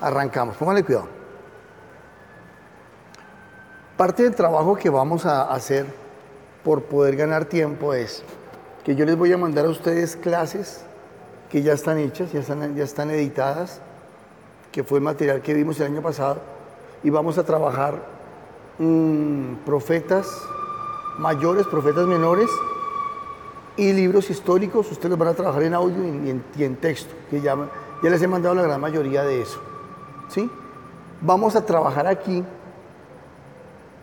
arrancamos. Pónganle cuidado. Parte del trabajo que vamos a hacer por poder ganar tiempo es que yo les voy a mandar a ustedes clases que ya están hechas, ya están, ya están editadas, que fue el material que vimos el año pasado, y vamos a trabajar mm, profetas mayores, profetas menores y libros históricos. Ustedes los van a trabajar en audio y en, texto, que ya, ya les he mandado la gran mayoría de eso. ¿Sí? Vamos a trabajar aquí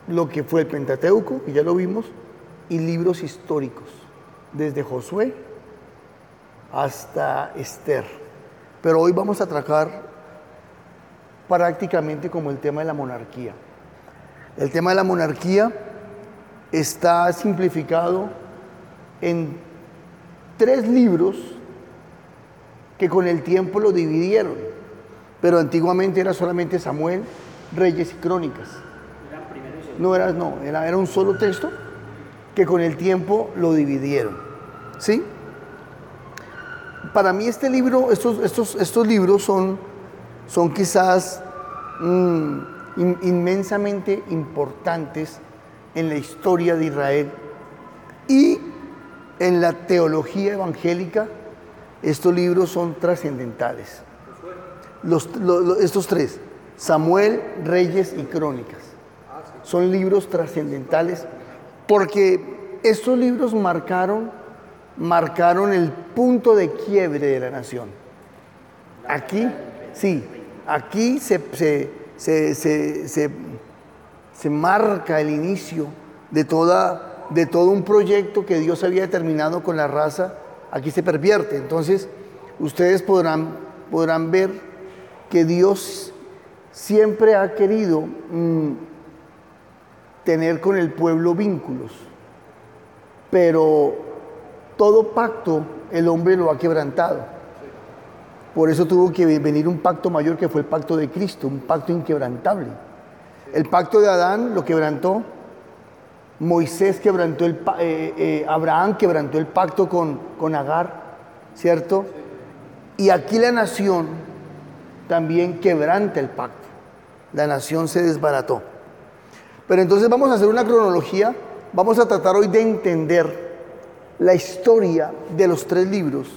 lo que fue el Pentateuco, que ya lo vimos, y libros históricos, desde Josué hasta Esther. Pero hoy vamos a tratar prácticamente como el tema de la monarquía. El tema de la monarquía está simplificado en tres libros que con el tiempo lo dividieron, pero antiguamente era solamente Samuel, Reyes y Crónicas. No era, no, era, un solo texto que con el tiempo lo dividieron. ¿Sí? Para mí este libro, estos, estos, estos libros son, son quizás mm, inmensamente importantes en la historia de Israel y en la teología evangélica, estos libros son trascendentales. Estos tres, Samuel, Reyes y Crónicas, son libros trascendentales porque estos libros marcaron, marcaron el punto de quiebre de la nación. Aquí, sí, aquí se, se, se marca el inicio de, toda, de todo un proyecto que Dios había determinado con la raza. Aquí se pervierte. Entonces, ustedes podrán, podrán ver que Dios siempre ha querido mm, tener con el pueblo vínculos, pero todo pacto el hombre lo ha quebrantado. Por eso tuvo que venir un pacto mayor que fue el pacto de Cristo, un pacto inquebrantable. El pacto de Adán lo quebrantó, Moisés quebrantó el eh, eh, Abraham quebrantó el pacto con, con Agar, ¿cierto? Y aquí la nación también quebranta el pacto. La nación se desbarató. Pero entonces vamos a hacer una cronología, vamos a tratar hoy de entender la historia de los tres libros,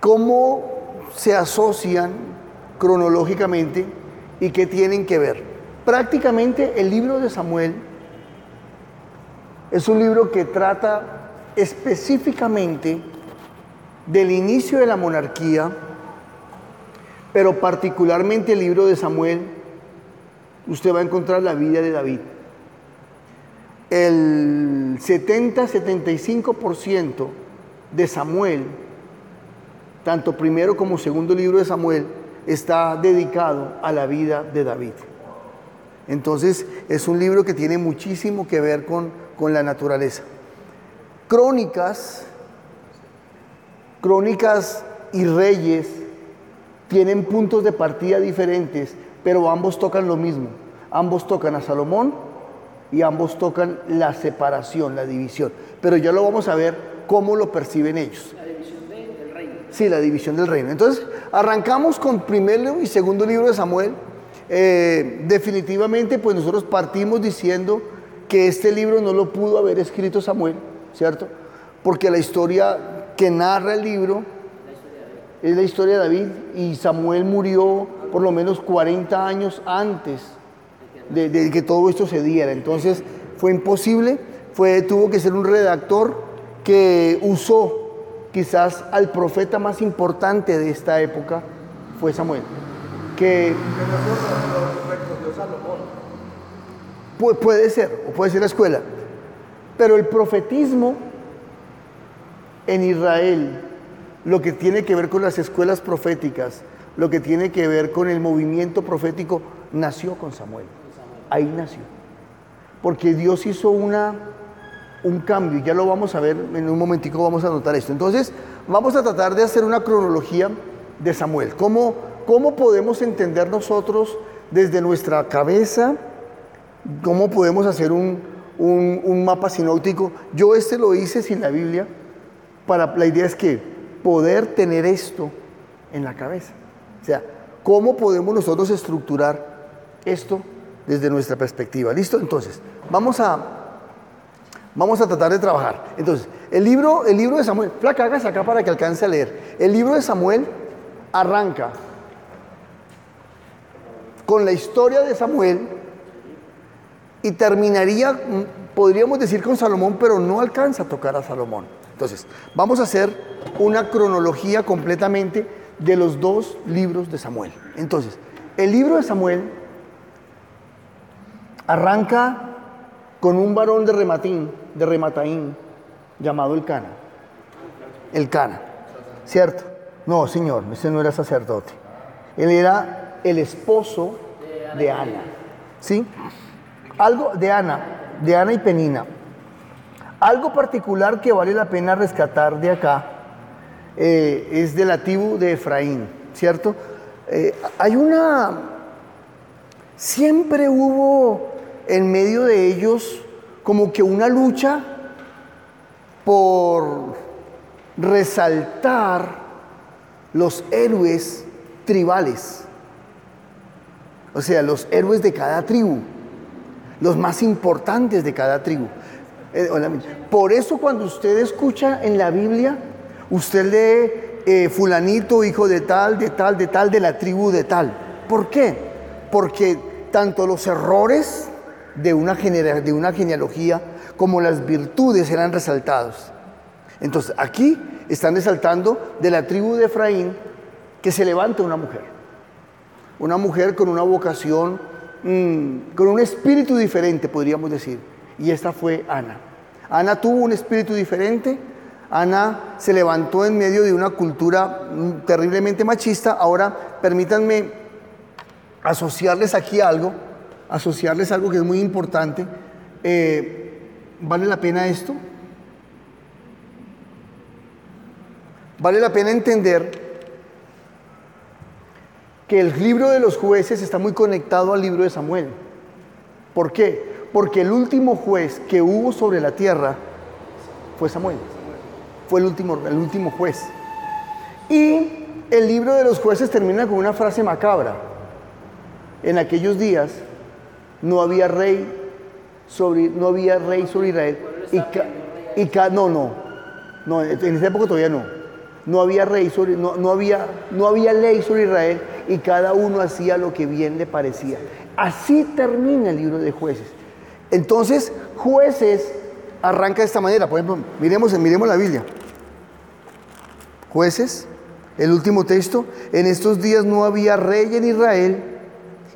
cómo se asocian cronológicamente y qué tienen que ver. Prácticamente el libro de Samuel es un libro que trata específicamente del inicio de la monarquía, pero particularmente el libro de Samuel, usted va a encontrar la vida de David. El 70-75% de Samuel, tanto primero como segundo libro de Samuel, está dedicado a la vida de David. Entonces es un libro que tiene muchísimo que ver con, con la naturaleza. Crónicas, crónicas y reyes tienen puntos de partida diferentes, pero ambos tocan lo mismo. Ambos tocan a Salomón y ambos tocan la separación, la división. Pero ya lo vamos a ver cómo lo perciben ellos. Sí, la división del reino. Entonces, arrancamos con primero y segundo libro de Samuel. Eh, definitivamente, pues nosotros partimos diciendo que este libro no lo pudo haber escrito Samuel, ¿cierto? Porque la historia que narra el libro es la historia de David y Samuel murió por lo menos 40 años antes de, que todo esto se diera. Entonces, fue imposible, fue, tuvo que ser un redactor que usó quizás al profeta más importante de esta época fue Samuel. Que puede ser, o puede ser la escuela. Pero el profetismo en Israel, lo que tiene que ver con las escuelas proféticas, lo que tiene que ver con el movimiento profético, nació con Samuel. Ahí nació. Porque Dios hizo una un cambio, ya lo vamos a ver en un momentico, vamos a notar esto. Entonces, vamos a tratar de hacer una cronología de Samuel. ¿Cómo, cómo podemos entender nosotros desde nuestra cabeza? ¿Cómo podemos hacer un, un, mapa sinóptico? Yo este lo hice sin la Biblia, para, la idea es que poder tener esto en la cabeza. O sea, cómo podemos nosotros estructurar esto desde nuestra perspectiva. ¿Listo? Entonces, vamos a, vamos a tratar de trabajar. Entonces, el libro, el libro de Samuel, flaca, hágase acá para que alcance a leer. El libro de Samuel arranca con la historia de Samuel y terminaría, podríamos decir, con Salomón, pero no alcanza a tocar a Salomón. Entonces, vamos a hacer una cronología completamente de los dos libros de Samuel. Entonces, el libro de Samuel arranca con un varón de Rematín, de Remataín, llamado el Cana. El Cana, ¿cierto? No, señor, ese no era sacerdote. Él era el esposo de Ana. ¿Sí? Algo de Ana, de Ana y Penina. Algo particular que vale la pena rescatar de acá eh, es de la tribu de Efraín, ¿cierto? Eh, hay una... Siempre hubo en medio de ellos como que una lucha por resaltar los héroes tribales, o sea, los héroes de cada tribu, los más importantes de cada tribu. Eh, por eso cuando usted escucha en la Biblia, usted lee eh, fulanito, hijo de tal, de tal, de tal, de la tribu de tal. ¿Por qué? Porque tanto los errores de una, de una genealogía como las virtudes eran resaltados. Entonces, aquí están resaltando de la tribu de Efraín que se levanta una mujer. Una mujer con una vocación, mm, con un espíritu diferente, podríamos decir. Y esta fue Ana. Ana tuvo un espíritu diferente. Ana se levantó en medio de una cultura mm, terriblemente machista. Ahora, permítanme asociarles aquí algo, asociarles algo que es muy importante. Eh, ¿Vale la pena esto? Vale la pena entender que el libro de los jueces está muy conectado al libro de Samuel. ¿Por qué? Porque el último juez que hubo sobre la tierra fue Samuel. Fue el último, el último juez. Y el libro de los jueces termina con una frase macabra. En aquellos días no había rey sobre, no había rey sobre Israel. Y, y no, no, no, en esa época todavía no. No había rey sobre, no, no, había, no había ley sobre Israel y cada uno hacía lo que bien le parecía. Así termina el libro de jueces. Entonces, jueces arranca de esta manera. Por ejemplo, miremos, miremos la Biblia. Jueces, el último texto, en estos días no había rey en Israel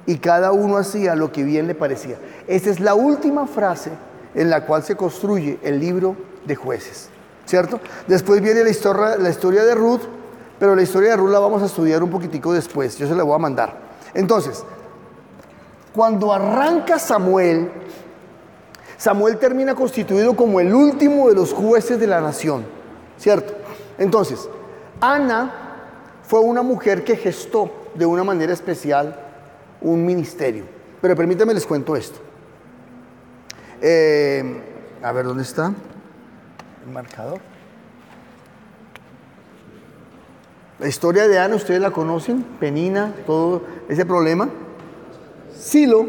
y cada uno hacía lo que bien le parecía. Esta es la última frase en la cual se construye el libro de jueces. ¿cierto? Después viene la historia, la historia de Ruth, pero la historia de Ruth la vamos a estudiar un poquitico después, yo se la voy a mandar. Entonces, cuando arranca Samuel, Samuel termina constituido como el último de los jueces de la nación, ¿cierto? Entonces, Ana fue una mujer que gestó de una manera especial un ministerio. Pero permítanme les cuento esto. Eh, a ver, ¿dónde está? marcador. La historia de Ana, ustedes la conocen, Penina, todo ese problema. Silo,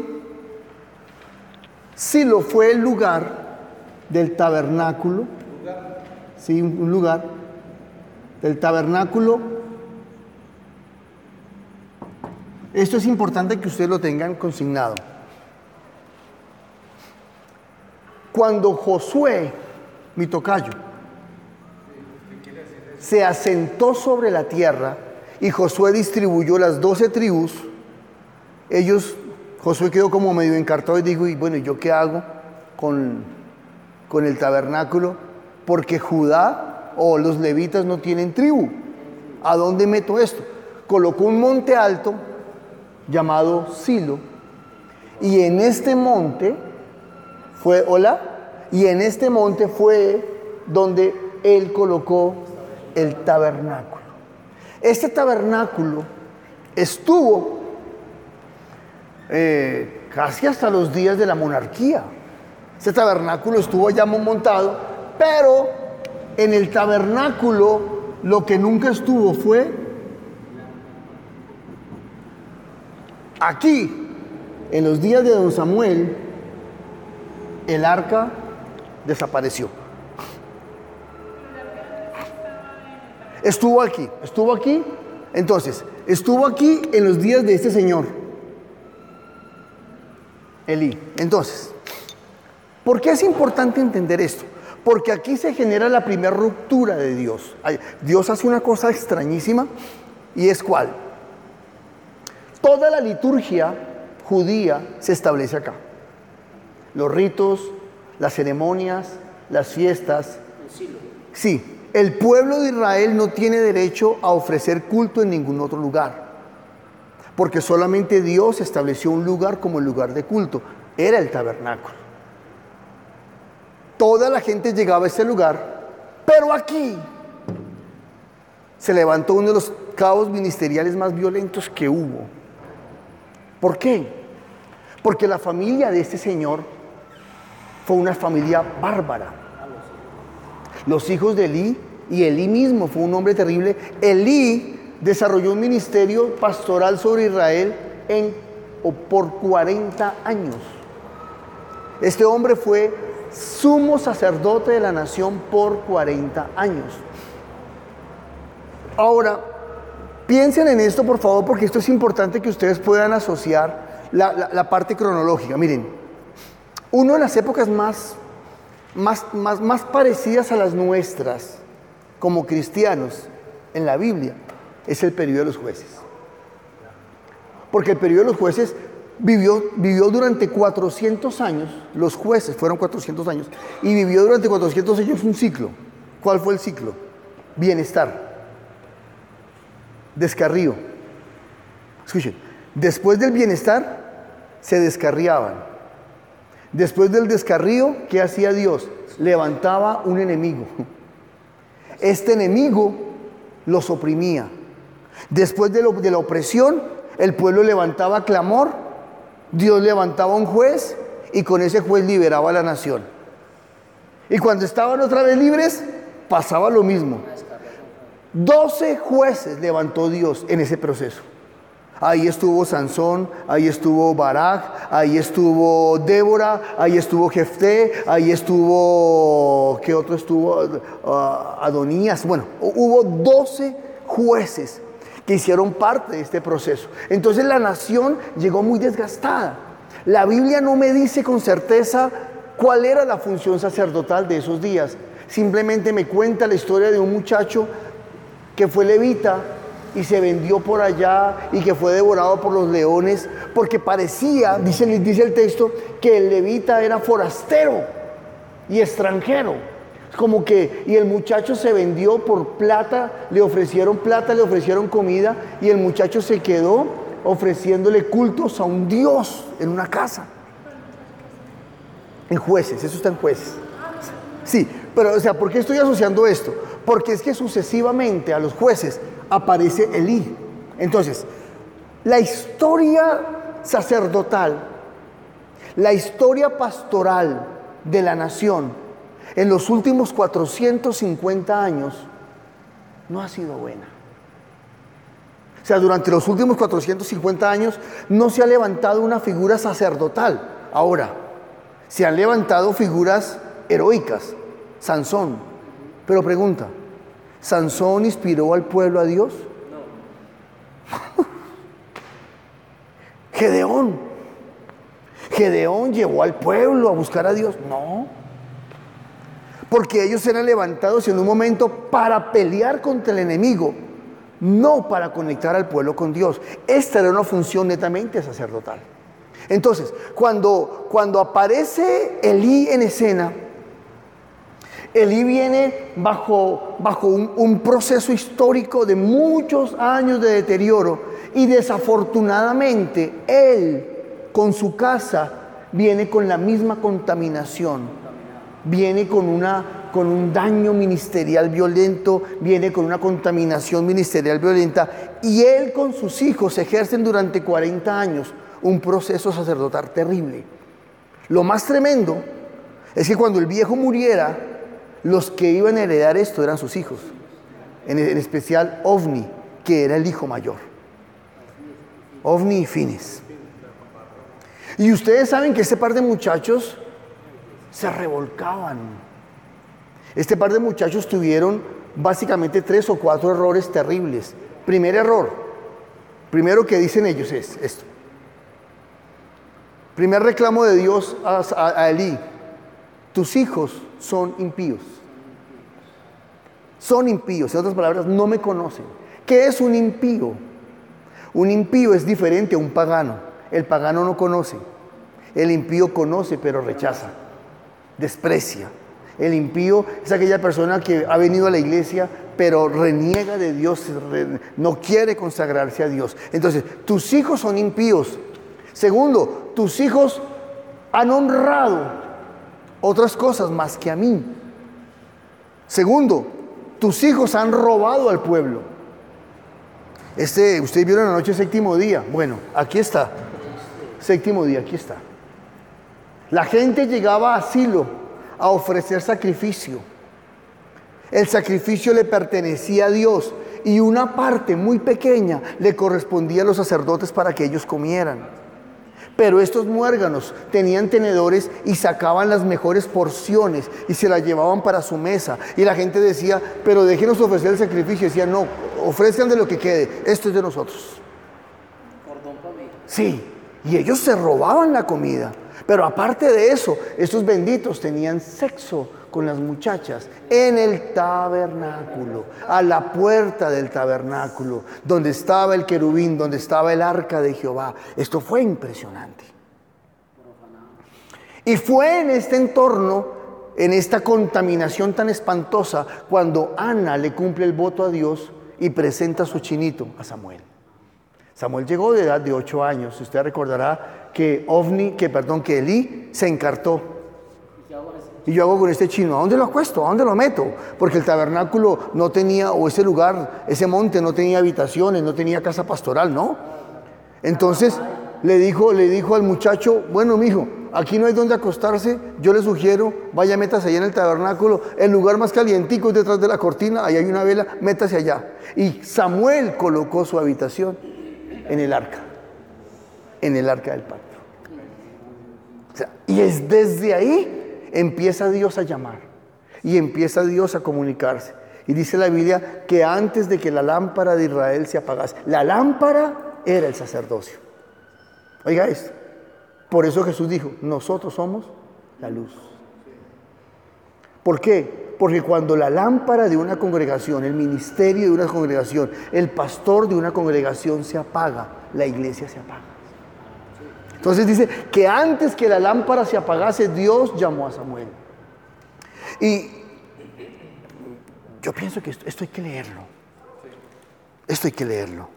Silo fue el lugar del tabernáculo, sí, un lugar del tabernáculo. Esto es importante que ustedes lo tengan consignado. Cuando Josué mi tocayo, se asentó sobre la tierra y Josué distribuyó las doce tribus. Ellos, Josué quedó como medio encartado y dijo, y bueno, ¿yo qué hago con, con el tabernáculo? Porque Judá o los levitas no tienen tribu. ¿A dónde meto esto? Colocó un monte alto llamado Silo y en este monte fue, hola, y en este monte fue donde él colocó el tabernáculo. Este tabernáculo estuvo eh, casi hasta los días de la monarquía. Este tabernáculo estuvo allá montado, pero en el tabernáculo lo que nunca estuvo fue Aquí, en los días de don Samuel, el arca desapareció. Estuvo aquí, estuvo aquí. Entonces, estuvo aquí en los días de este señor, Entonces, ¿por qué es importante entender esto? Porque aquí se genera la primera ruptura de Dios. Dios hace una cosa extrañísima y es cuál. Toda la liturgia judía se establece acá. Los ritos, las ceremonias, las fiestas. Sí, el pueblo de Israel no tiene derecho a ofrecer culto en ningún otro lugar, porque solamente Dios estableció un lugar como el lugar de culto, era el tabernáculo. Toda la gente llegaba a ese lugar, pero aquí se levantó uno de los caos ministeriales más violentos que hubo. ¿Por qué? Porque la familia de este señor fue una familia bárbara. Los hijos de Elí y Elí mismo fue un hombre terrible. Elí desarrolló un ministerio pastoral sobre Israel en, o por 40 años. Este hombre fue sumo sacerdote de la nación por 40 años. Ahora, piensen en esto por favor porque esto es importante que ustedes puedan asociar la, la parte cronológica. Miren, una de las épocas más más, más, parecidas a las nuestras como cristianos en la Biblia es el periodo de los jueces. Porque el periodo de los jueces vivió, vivió durante 400 años, los jueces fueron 400 años, y vivió durante 400 años un ciclo. ¿Cuál fue el ciclo? Bienestar, descarrío. Escuchen, después del bienestar se descarriaban Después del descarrío, ¿qué hacía Dios? Levantaba un enemigo. Este enemigo los oprimía. Después de, la opresión, el pueblo levantaba clamor, Dios levantaba un juez y con ese juez liberaba a la nación. Y cuando estaban otra vez libres, pasaba lo mismo. Doce jueces levantó Dios en ese proceso. Ahí estuvo Sansón, ahí estuvo Barak, ahí estuvo Débora, ahí estuvo Jefté, ahí estuvo, ¿qué otro estuvo? Ah, Adonías. Bueno, hubo 12 jueces que hicieron parte de este proceso. Entonces la nación llegó muy desgastada. La Biblia no me dice con certeza cuál era la función sacerdotal de esos días. Simplemente me cuenta la historia de un muchacho que fue levita y se vendió por allá y que fue devorado por los leones, porque parecía, dice, dice el texto, que el levita era forastero y extranjero. Como que, y el muchacho se vendió por plata, le ofrecieron plata, le ofrecieron comida, y el muchacho se quedó ofreciéndole cultos a un Dios en una casa. En jueces, eso está en jueces. Sí, pero o sea, ¿por qué estoy asociando esto? Porque es que sucesivamente a los jueces aparece Elí. Entonces, la historia sacerdotal, la historia pastoral de la nación en los últimos 450 años no ha sido buena. O sea, durante los últimos 450 años no se ha levantado una figura sacerdotal. Ahora, se han levantado figuras heroicas. Sansón. Pero pregunta, ¿Sansón inspiró al pueblo a Dios? No. Gedeón. Gedeón llevó al pueblo a buscar a Dios. No. Porque ellos eran levantados en un momento para pelear contra el enemigo, no para conectar al pueblo con Dios. Esta era una función netamente sacerdotal. Entonces, cuando, cuando aparece Elí en escena, Elí viene bajo, bajo un, un, proceso histórico de muchos años de deterioro y desafortunadamente él con su casa viene con la misma contaminación, viene con, una, con un daño ministerial violento, viene con una contaminación ministerial violenta y él con sus hijos ejercen durante 40 años un proceso sacerdotal terrible. Lo más tremendo es que cuando el viejo muriera, los que iban a heredar esto eran sus hijos, en, especial Ovni, que era el hijo mayor. Ovni y Fines. Y ustedes saben que este par de muchachos se revolcaban. Este par de muchachos tuvieron básicamente tres o cuatro errores terribles. Primer error, primero que dicen ellos es esto. Primer reclamo de Dios a, a Elí, tus hijos son impíos. Son impíos, en otras palabras, no me conocen. ¿Qué es un impío? Un impío es diferente a un pagano. El pagano no conoce. El impío conoce pero rechaza, desprecia. El impío es aquella persona que ha venido a la iglesia pero reniega de Dios, no quiere consagrarse a Dios. Entonces, tus hijos son impíos. Segundo, tus hijos han honrado otras cosas más que a mí. Segundo, tus hijos han robado al pueblo. Este, ustedes vieron anoche séptimo día. Bueno, aquí está. Séptimo día, aquí está. La gente llegaba a Silo a ofrecer sacrificio. El sacrificio le pertenecía a Dios y una parte muy pequeña le correspondía a los sacerdotes para que ellos comieran. Pero estos muérganos tenían tenedores y sacaban las mejores porciones y se las llevaban para su mesa. Y la gente decía, pero déjenos ofrecer el sacrificio. Y decían, no, ofrezcan de lo que quede, esto es de nosotros. Sí, y ellos se robaban la comida. Pero aparte de eso, estos benditos tenían sexo con las muchachas en el tabernáculo, a la puerta del tabernáculo, donde estaba el querubín, donde estaba el arca de Jehová. Esto fue impresionante. Y fue en este entorno, en esta contaminación tan espantosa, cuando Ana le cumple el voto a Dios y presenta a su chinito a Samuel. Samuel llegó de edad de ocho años. Usted recordará que Ovni, que perdón, que Elí se encartó y yo hago con este chino, ¿a dónde lo acuesto? ¿A dónde lo meto? Porque el tabernáculo no tenía, o ese lugar, ese monte no tenía habitaciones, no tenía casa pastoral, ¿no? Entonces le dijo, le dijo al muchacho, bueno, mijo, aquí no hay donde acostarse, yo le sugiero, vaya, métase allá en el tabernáculo, el lugar más calientico es detrás de la cortina, ahí hay una vela, métase allá. Y Samuel colocó su habitación en el arca, en el arca del pacto. y es desde ahí empieza Dios a llamar y empieza Dios a comunicarse. Y dice la Biblia que antes de que la lámpara de Israel se apagase, la lámpara era el sacerdocio. Oiga esto. Por eso Jesús dijo, nosotros somos la luz. ¿Por qué? Porque cuando la lámpara de una congregación, el ministerio de una congregación, el pastor de una congregación se apaga, la iglesia se apaga. Entonces dice que antes que la lámpara se apagase, Dios llamó a Samuel. Y yo pienso que esto, esto hay que leerlo. Esto hay que leerlo.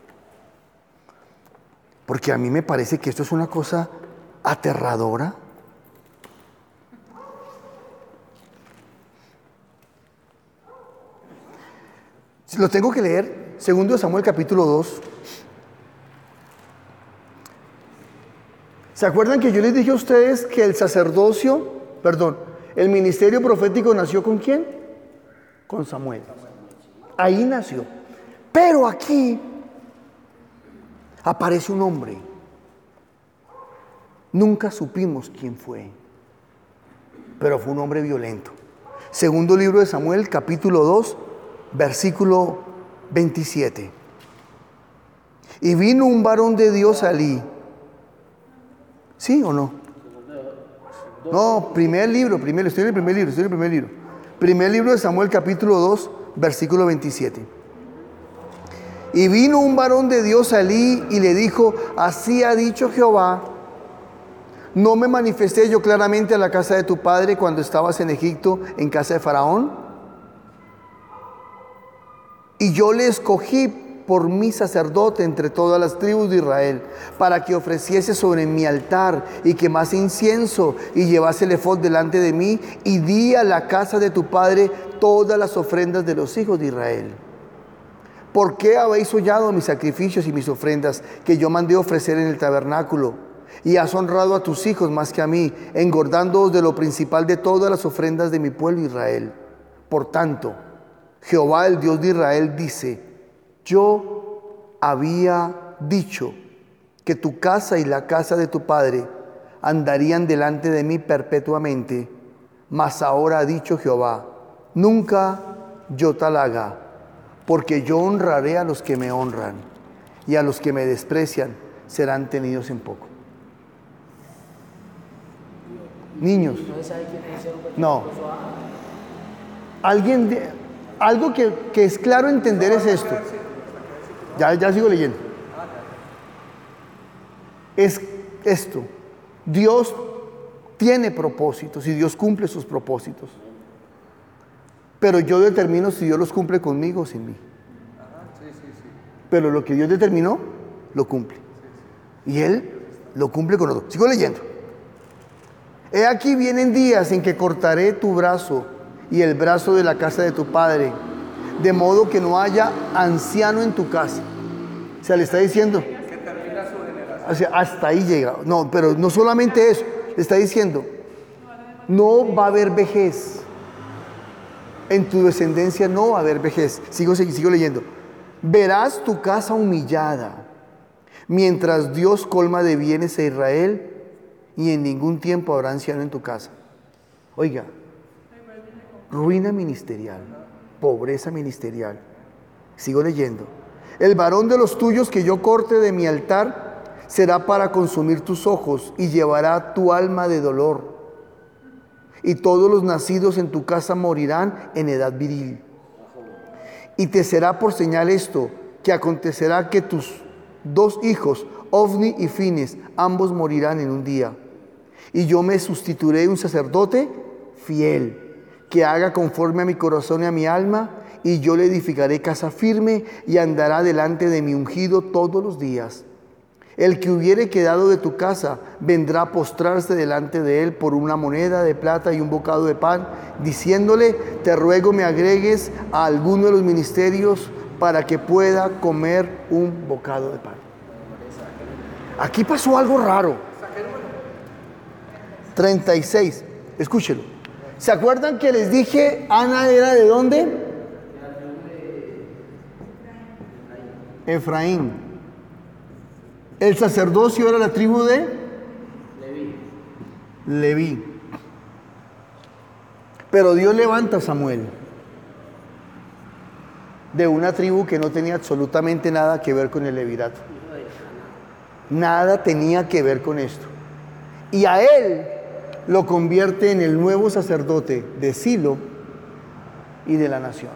Porque a mí me parece que esto es una cosa aterradora. Lo tengo que leer, segundo Samuel capítulo 2. ¿Se acuerdan que yo les dije a ustedes que el sacerdocio, perdón, el ministerio profético nació con quién? Con Samuel. Ahí nació. Pero aquí aparece un hombre. Nunca supimos quién fue, pero fue un hombre violento. Segundo libro de Samuel, capítulo 2, versículo 27. Y vino un varón de Dios allí ¿Sí o no? No, primer libro, primer, estoy en el primer libro, estoy en el primer libro. Primer libro de Samuel capítulo 2, versículo 27. Y vino un varón de Dios a Elí y le dijo, así ha dicho Jehová, ¿no me manifesté yo claramente a la casa de tu padre cuando estabas en Egipto, en casa de Faraón? Y yo le escogí por mi sacerdote entre todas las tribus de Israel, para que ofreciese sobre mi altar y quemase incienso y llevase el efod delante de mí y di a la casa de tu padre todas las ofrendas de los hijos de Israel. ¿Por qué habéis hollado mis sacrificios y mis ofrendas que yo mandé ofrecer en el tabernáculo? Y has honrado a tus hijos más que a mí, engordándoos de lo principal de todas las ofrendas de mi pueblo Israel. Por tanto, Jehová el Dios de Israel dice, yo había dicho que tu casa y la casa de tu padre andarían delante de mí perpetuamente. Mas ahora ha dicho Jehová, nunca yo tal haga, porque yo honraré a los que me honran, y a los que me desprecian serán tenidos en poco. Niños. No. Alguien de, algo que, que, es claro entender es esto. Ya, ya sigo leyendo. Es esto. Dios tiene propósitos y Dios cumple sus propósitos. Pero yo determino si Dios los cumple conmigo o sin mí. Pero lo que Dios determinó, lo cumple. Y Él lo cumple con nosotros. Sigo leyendo. He aquí vienen días en que cortaré tu brazo y el brazo de la casa de tu padre, de modo que no haya anciano en tu casa. O sea, le está diciendo, hasta ahí llega. No, pero no solamente eso, le está diciendo, no va a haber vejez. En tu descendencia no va a haber vejez. Sigo, sigo leyendo. Verás tu casa humillada, mientras Dios colma de bienes a Israel y en ningún tiempo habrá anciano en tu casa. Oiga, ruina ministerial, pobreza ministerial. Sigo leyendo. El varón de los tuyos que yo corte de mi altar será para consumir tus ojos y llevará tu alma de dolor. Y todos los nacidos en tu casa morirán en edad viril. Y te será por señal esto, que acontecerá que tus dos hijos, Ovni y Fines, ambos morirán en un día. Y yo me sustituiré un sacerdote fiel, que haga conforme a mi corazón y a mi alma, y yo le edificaré casa firme y andará delante de mi ungido todos los días. El que hubiere quedado de tu casa vendrá a postrarse delante de él por una moneda de plata y un bocado de pan, diciéndole, te ruego me agregues a alguno de los ministerios para que pueda comer un bocado de pan. Aquí pasó algo raro. 36, escúchelo. ¿Se acuerdan que les dije Ana era de dónde? Efraín. El sacerdocio era la tribu de Leví. Leví. Pero Dios levanta a Samuel de una tribu que no tenía absolutamente nada que ver con el levirato. Nada tenía que ver con esto. Y a él lo convierte en el nuevo sacerdote de Silo y de la nación.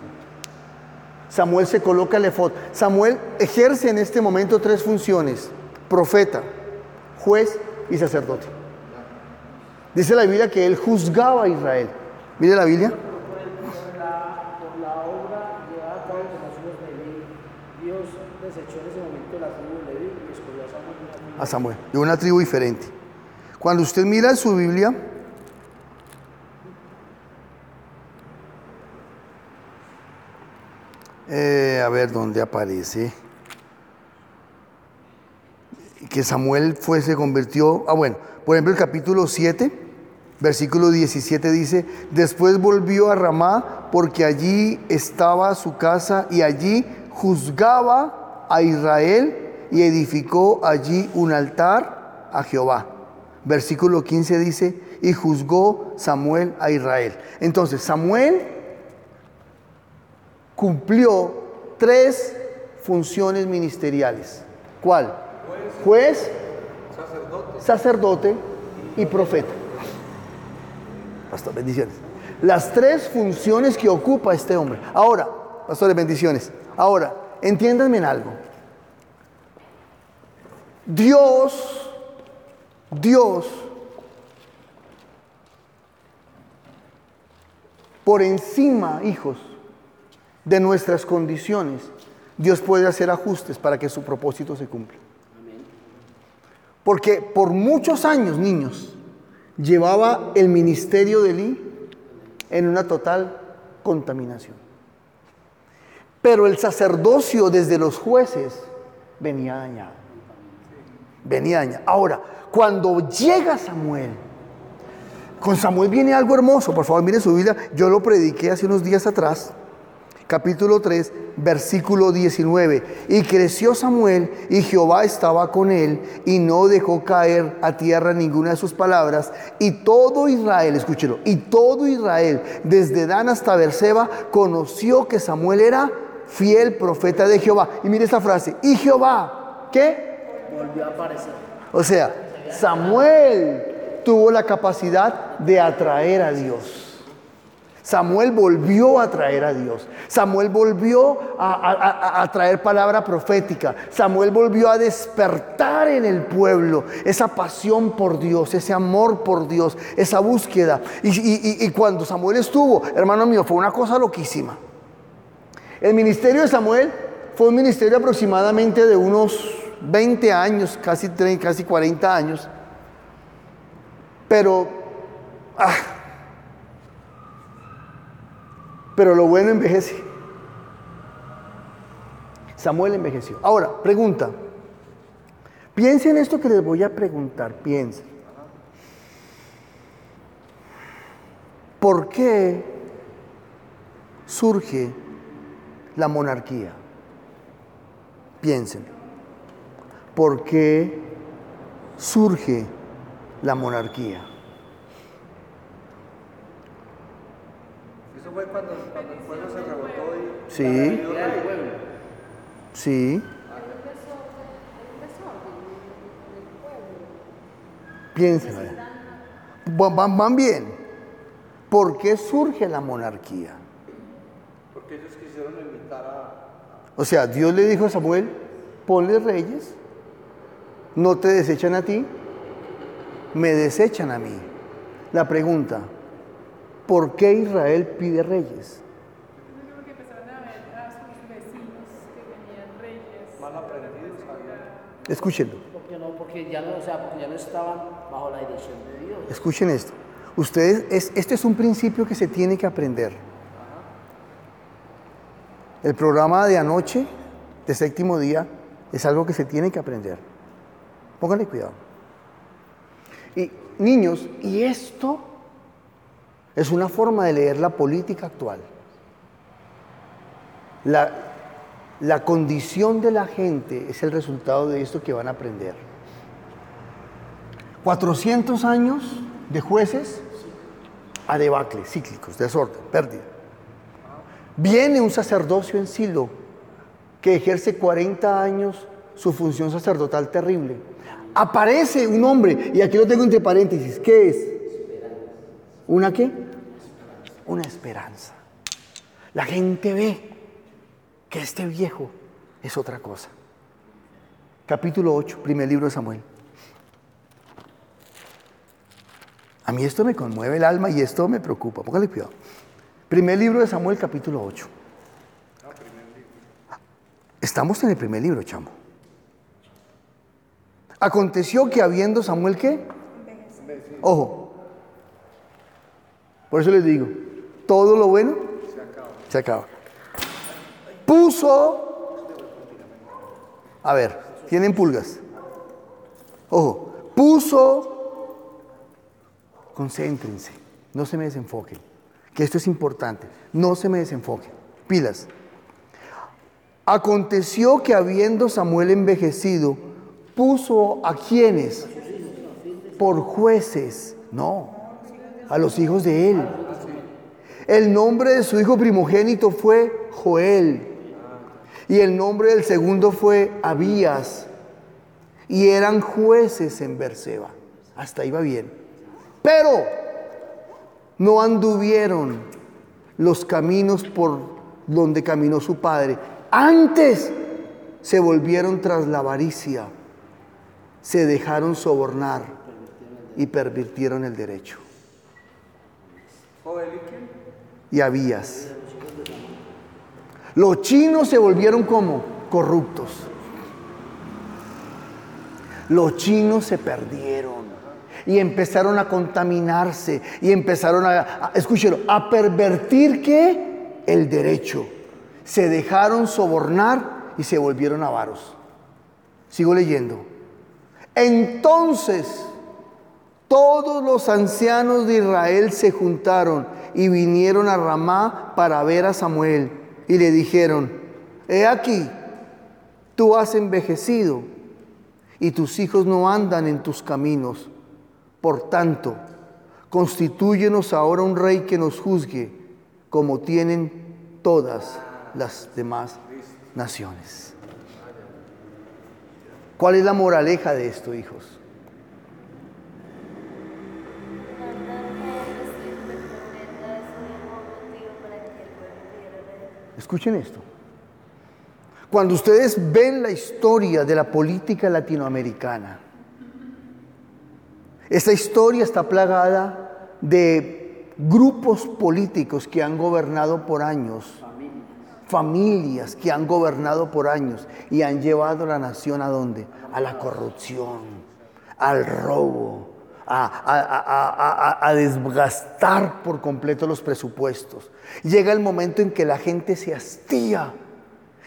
Samuel se coloca el efod. Samuel ejerce en este momento tres funciones profeta, juez y sacerdote. Dice la Biblia que él juzgaba a Israel. Mire la Biblia. a Samuel, de una tribu diferente. Cuando usted mira su Biblia, eh, a ver dónde aparece que Samuel fue, se convirtió, ah bueno, por ejemplo el capítulo 7, versículo 17 dice, después volvió a Ramá porque allí estaba su casa y allí juzgaba a Israel y edificó allí un altar a Jehová. Versículo 15 dice, y juzgó Samuel a Israel. Entonces, Samuel cumplió tres funciones ministeriales. ¿Cuál? juez, sacerdote, y profeta. Pastor, bendiciones. Las tres funciones que ocupa este hombre. Ahora, pastores, bendiciones. Ahora, entiéndanme en algo. Dios, Dios, por encima, hijos, de nuestras condiciones, Dios puede hacer ajustes para que su propósito se cumpla. Porque por muchos años, niños, llevaba el ministerio de Elí en una total contaminación. Pero el sacerdocio desde los jueces venía dañado. Venía dañado. Ahora, cuando llega Samuel, con Samuel viene algo hermoso. Por favor, mire su vida. Yo lo prediqué hace unos días atrás. capítulo 3, versículo 19. Y creció Samuel y Jehová estaba con él y no dejó caer a tierra ninguna de sus palabras. Y todo Israel, escúchelo, y todo Israel, desde Dan hasta Berseba, conoció que Samuel era fiel profeta de Jehová. Y mire esta frase, y Jehová, ¿qué? Volvió a aparecer. O sea, Samuel tuvo la capacidad de atraer a Dios. Samuel volvió a traer a Dios. Samuel volvió a, traer palabra profética. Samuel volvió a despertar en el pueblo esa pasión por Dios, ese amor por Dios, esa búsqueda. Y, y cuando Samuel estuvo, hermano mío, fue una cosa loquísima. El ministerio de Samuel fue un ministerio aproximadamente de unos 20 años, casi, 30, casi 40 años. Pero... Ah, pero lo bueno envejece. Samuel envejeció. Ahora, pregunta. Piensen en esto que les voy a preguntar, piensen. ¿Por qué surge la monarquía? Piensen. ¿Por qué surge la monarquía? fue cuando, el pueblo se rebotó y... Sí. Sí. Piensen. Van, van bien. ¿Por qué surge la monarquía? Porque ellos quisieron invitar a... O sea, Dios le dijo a Samuel, ponle reyes, no te desechan a ti, me desechan a mí. La pregunta, ¿Por qué Israel pide reyes? Escúchenlo. Porque no, porque ya no, o sea, porque ya no estaban bajo la dirección de Dios. Escuchen esto. Ustedes, es, este es un principio que se tiene que aprender. El programa de anoche, de séptimo día, es algo que se tiene que aprender. Pónganle cuidado. Y niños, ¿y esto es una forma de leer la política actual. La, la condición de la gente es el resultado de esto que van a aprender. 400 años de jueces a debacle, cíclicos, desorden, pérdida. Viene un sacerdocio en Silo que ejerce 40 años su función sacerdotal terrible. Aparece un hombre, y aquí lo tengo entre paréntesis, ¿qué es? ¿Una qué? una esperanza. La gente ve que este viejo es otra cosa. Capítulo 8, primer libro de Samuel. A mí esto me conmueve el alma y esto me preocupa. Póngale cuidado. Primer libro de Samuel, capítulo 8. Estamos en el primer libro, chamo. Aconteció que habiendo Samuel qué? Ojo. Por eso les digo, todo lo bueno se acaba. Puso, a ver, tienen pulgas. Ojo, puso, concéntrense, no se me desenfoquen, que esto es importante, no se me desenfoquen, pilas. Aconteció que habiendo Samuel envejecido, puso a quienes por jueces, no, a los hijos de él el nombre de su hijo primogénito fue Joel. Y el nombre del segundo fue Abías. Y eran jueces en Berseba. Hasta iba bien. Pero no anduvieron los caminos por donde caminó su padre. Antes se volvieron tras la avaricia. Se dejaron sobornar y pervirtieron el derecho. ¿Joel y quién? y Abías. Los chinos se volvieron como corruptos. Los chinos se perdieron y empezaron a contaminarse y empezaron a, escúchelo, a pervertir que el derecho. Se dejaron sobornar y se volvieron avaros. Sigo leyendo. Entonces todos los ancianos de Israel se juntaron y vinieron a Ramá para ver a Samuel. y le dijeron, he aquí, tú has envejecido y tus hijos no andan en tus caminos. Por tanto, constitúyenos ahora un rey que nos juzgue como tienen todas las demás naciones. ¿Cuál es la moraleja de esto, hijos? Escuchen esto. Cuando ustedes ven la historia de la política latinoamericana, esta historia está plagada de grupos políticos que han gobernado por años, familias que han gobernado por años y han llevado la nación a dónde? A la corrupción, al robo, a- a desgastar por completo los presupuestos. Llega el momento en que la gente se hastía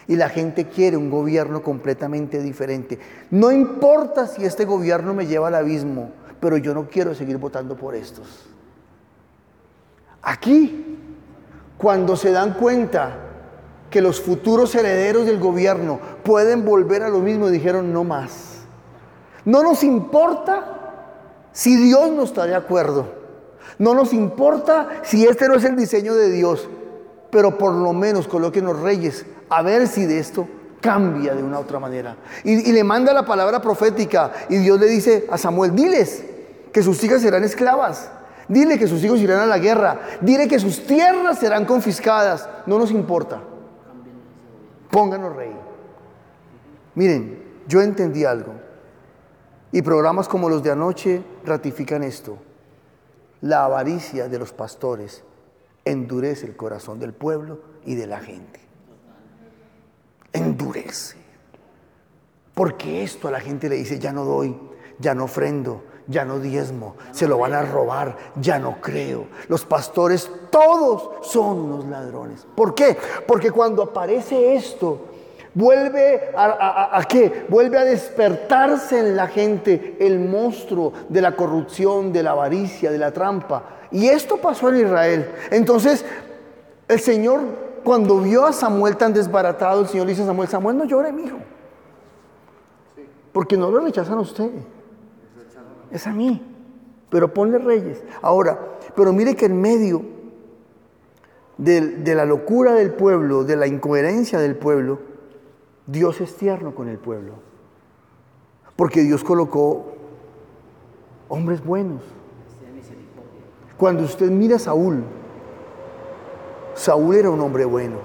y la gente quiere un gobierno completamente diferente. No importa si este gobierno me lleva al abismo, pero yo no quiero seguir votando por estos. Aquí, cuando se dan cuenta que los futuros herederos del gobierno pueden volver a lo mismo, dijeron no más. No nos importa si Dios no está de acuerdo. No nos importa si este no es el diseño de Dios, pero por lo menos coloquen los reyes a ver si de esto cambia de una u otra manera. Y, y le manda la palabra profética y Dios le dice a Samuel, diles que sus hijas serán esclavas, dile que sus hijos irán a la guerra, dile que sus tierras serán confiscadas, no nos importa. Pónganos rey. Miren, yo entendí algo. Y programas como los de anoche ratifican esto. La avaricia de los pastores endurece el corazón del pueblo y de la gente. Endurece. Porque esto a la gente le dice, ya no doy, ya no ofrendo, ya no diezmo, se lo van a robar, ya no creo. Los pastores todos son unos ladrones. ¿Por qué? Porque cuando aparece esto, vuelve a, a- a- ¿a qué? Vuelve a despertarse en la gente el monstruo de la corrupción, de la avaricia, de la trampa. Y esto pasó en Israel. Entonces, el Señor, cuando vio a Samuel tan desbaratado, el Señor le dice a Samuel, Samuel, no llore, mi hijo. Porque no lo rechazan a usted. Es a mí. Pero ponle reyes. Ahora, pero mire que en medio del- de, la locura del pueblo, de la incoherencia del pueblo, Dios es tierno con el pueblo. Porque Dios colocó hombres buenos. Cuando usted mira a Saúl, Saúl era un hombre bueno.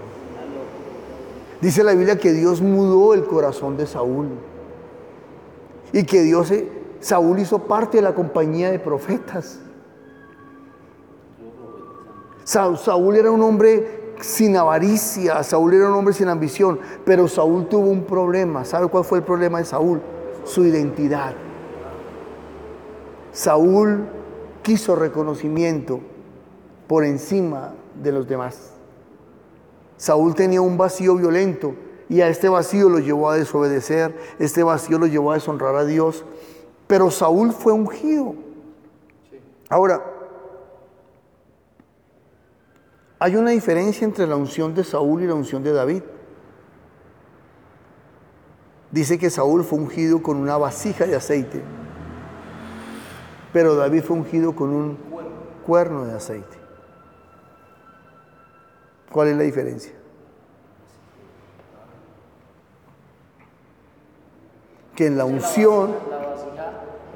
Dice la Biblia que Dios mudó el corazón de Saúl. Y que Dios, Saúl hizo parte de la compañía de profetas. Sa- Saúl era un hombre sin avaricia, Saúl era un hombre sin ambición, pero Saúl tuvo un problema. ¿Sabe cuál fue el problema de Saúl? Su identidad. Saúl quiso reconocimiento por encima de los demás. Saúl tenía un vacío violento y a este vacío lo llevó a desobedecer, este vacío lo llevó a deshonrar a Dios. Pero Saúl fue ungido. Ahora, hay una diferencia entre la unción de Saúl y la unción de David. Dice que Saúl fue ungido con una vasija de aceite, pero David fue ungido con un cuerno de aceite. ¿Cuál es la diferencia? Que en la unción,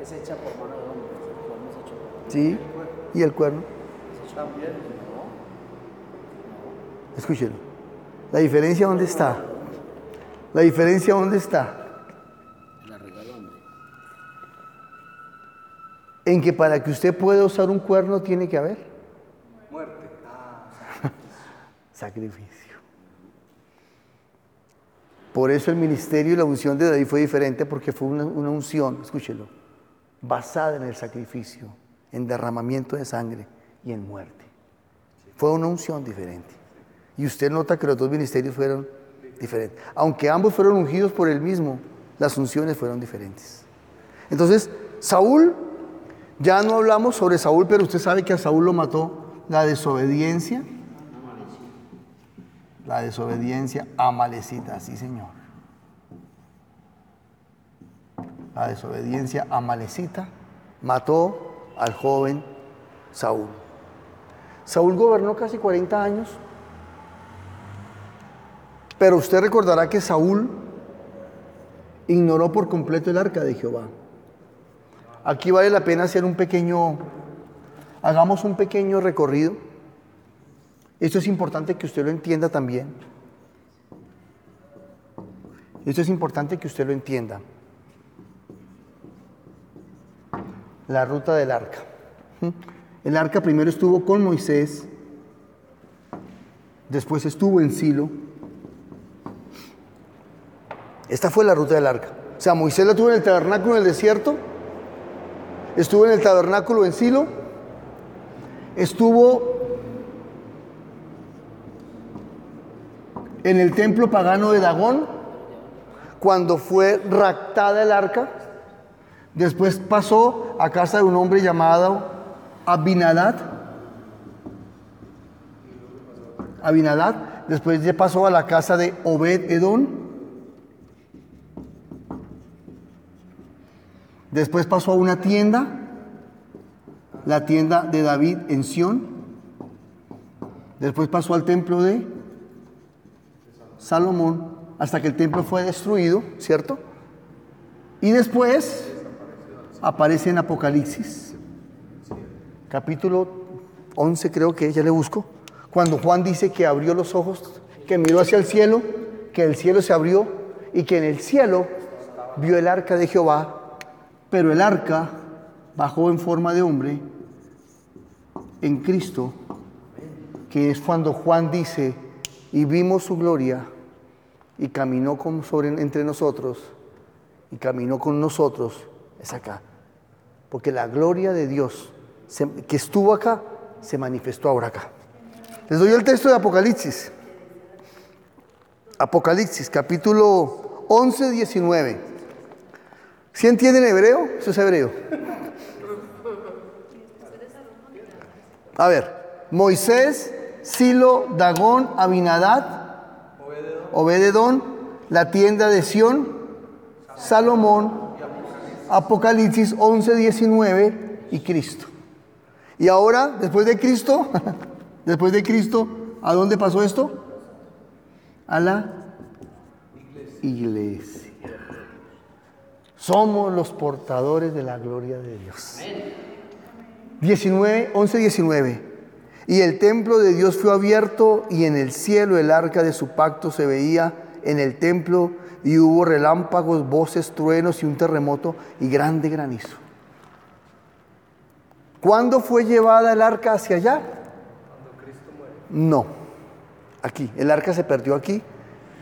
es hecha por mano de hombre, el cuerno es hecho por ¿sí? ¿Y el cuerno? También, Escúchelo. ¿La diferencia dónde está? ¿La diferencia dónde está? En que para que usted pueda usar un cuerno tiene que haber Muerte. sacrificio. Por eso el ministerio y la unción de David fue diferente porque fue una, una unción, escúchelo, basada en el sacrificio, en derramamiento de sangre y en muerte. Fue una unción diferente. Y usted nota que los dos ministerios fueron diferentes. Aunque ambos fueron ungidos por el mismo, las unciones fueron diferentes. Entonces, Saúl, ya no hablamos sobre Saúl, pero usted sabe que a Saúl lo mató la desobediencia, La desobediencia amalecita, sí señor. La desobediencia amalecita mató al joven Saúl. Saúl gobernó casi 40 años, pero usted recordará que Saúl ignoró por completo el arca de Jehová. Aquí vale la pena hacer un pequeño, hagamos un pequeño recorrido. Esto es importante que usted lo entienda también. Esto es importante que usted lo entienda. La ruta del arca. El arca primero estuvo con Moisés, después estuvo en Silo. Esta fue la ruta del arca. O sea, Moisés la tuvo en el tabernáculo en el desierto, estuvo en el tabernáculo en Silo, estuvo en el templo pagano de Dagón, cuando fue raptada el arca, después pasó a casa de un hombre llamado Abinadad, Abinadad, después ya pasó a la casa de Obed Edom, después pasó a una tienda, la tienda de David en Sión, después pasó al templo de Salomón hasta que el templo fue destruido, ¿cierto? Y después aparece en Apocalipsis, capítulo 11 creo que ya le busco, cuando Juan dice que abrió los ojos, que miró hacia el cielo, que el cielo se abrió y que en el cielo vio el arca de Jehová, pero el arca bajó en forma de hombre en Cristo, que es cuando Juan dice, y vimos su gloria y caminó con, sobre, entre nosotros y caminó con nosotros, es acá. Porque la gloria de Dios que estuvo acá se manifestó ahora acá. Les doy el texto de Apocalipsis. Apocalipsis, capítulo 11, 19. ¿Sí entienden hebreo? Eso es hebreo. A ver, Moisés, Silo, Dagón, Abinadad, Obededón, la tienda de Sión, Salomón, Apocalipsis 11, 19 y Cristo. Y ahora, después de Cristo, después de Cristo, ¿a dónde pasó esto? A la iglesia. Somos los portadores de la gloria de Dios. 19, 11, 19. Y el templo de Dios fue abierto y en el cielo el arca de su pacto se veía en el templo y hubo relámpagos, voces, truenos y un terremoto y grande granizo. ¿Cuándo fue llevada el arca hacia allá? No, aquí. El arca se perdió aquí,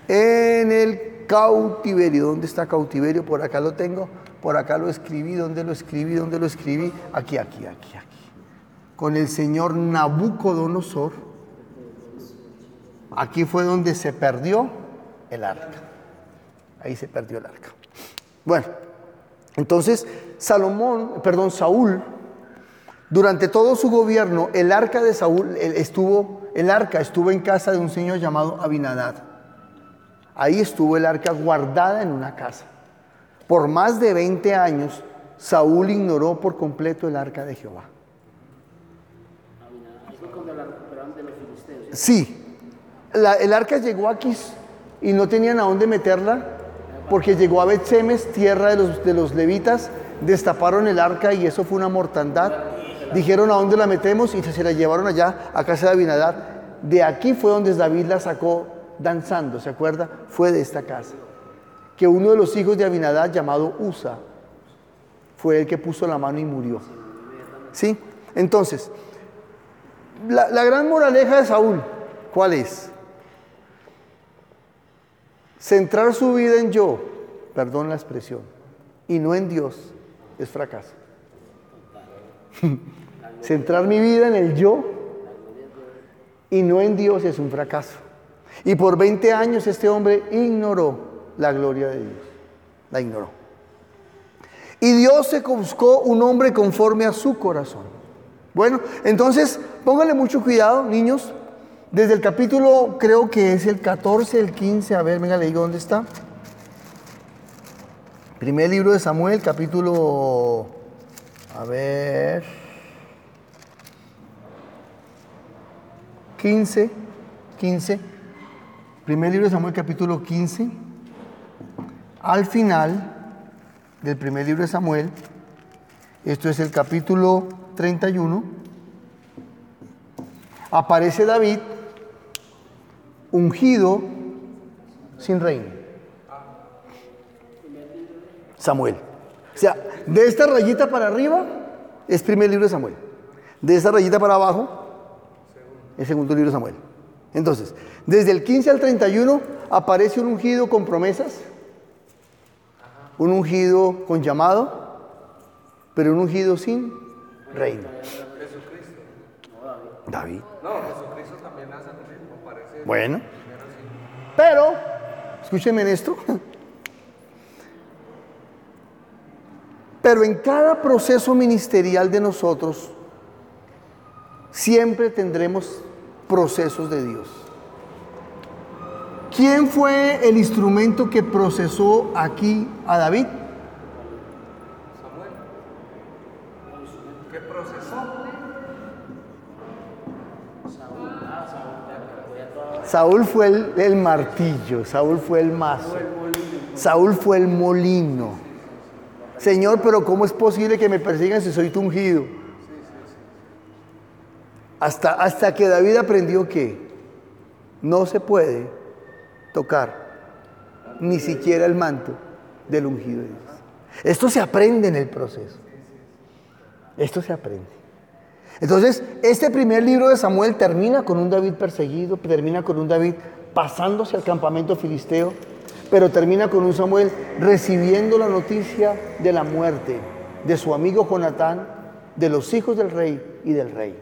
en el cautiverio. ¿Dónde está cautiverio? Por acá lo tengo, por acá lo escribí, ¿dónde lo escribí? ¿Dónde lo escribí? Aquí, aquí, aquí, aquí. Con el señor Nabucodonosor. Aquí fue donde se perdió el arca. Ahí se perdió el arca. Bueno, entonces Salomón, perdón, Saúl, durante todo su gobierno, el arca de Saúl estuvo, el arca estuvo en casa de un señor llamado Abinadad. Ahí estuvo el arca guardada en una casa. Por más de 20 años, Saúl ignoró por completo el arca de Jehová. Sí, la- el arca llegó aquí y no tenían a dónde meterla porque llegó a Betsemes, tierra de los, de los levitas, destaparon el arca y eso fue una mortandad. Dijeron a dónde la metemos y se la llevaron allá a casa de Abinadad. De aquí fue donde David la sacó danzando, ¿se acuerda? Fue de esta casa. Que uno de los hijos de Abinadad, llamado Usa, fue el que puso la mano y murió. ¿Sí? Entonces, la, la gran moraleja de Saúl, ¿cuál es? Centrar su vida en yo, perdón la expresión, y no en Dios, es fracaso. Centrar mi vida en el yo y no en Dios es un fracaso. Y por 20 años este hombre ignoró la gloria de Dios, la ignoró. Y Dios se buscó un hombre conforme a su corazón. Bueno, entonces pónganle mucho cuidado, niños, Desde el capítulo, creo que es el 14, el 15, a ver, venga, le digo dónde está. Primer libro de Samuel, capítulo, a ver, 15, 15. Primer libro de Samuel, capítulo 15. Al final del primer libro de Samuel, esto es el capítulo 31, aparece David ungido sin reino. Samuel. O sea, de esta rayita para arriba es primer libro de Samuel. De esta rayita para abajo es segundo libro de Samuel. Entonces, desde el 15 al 31 aparece un ungido con promesas, un ungido con llamado, pero un ungido sin reino. David. No, Jesucristo también hace lo mismo, parece. Bueno, pero, escúchenme en esto, pero en cada proceso ministerial de nosotros, siempre tendremos procesos de Dios. ¿Quién fue el instrumento que procesó aquí a David? Samuel. ¿Qué procesó? Saúl fue el, martillo, Saúl fue el mazo, Saúl fue el molino. Señor, pero ¿cómo es posible que me persigan si soy tu ungido? Hasta, hasta que David aprendió que no se puede tocar ni siquiera el manto del ungido de Dios. Esto se aprende en el proceso. Esto se aprende. Entonces, este primer libro de Samuel termina con un David perseguido, termina con un David pasándose al campamento filisteo, pero termina con un Samuel recibiendo la noticia de la muerte de su amigo Jonatán, de los hijos del rey y del rey.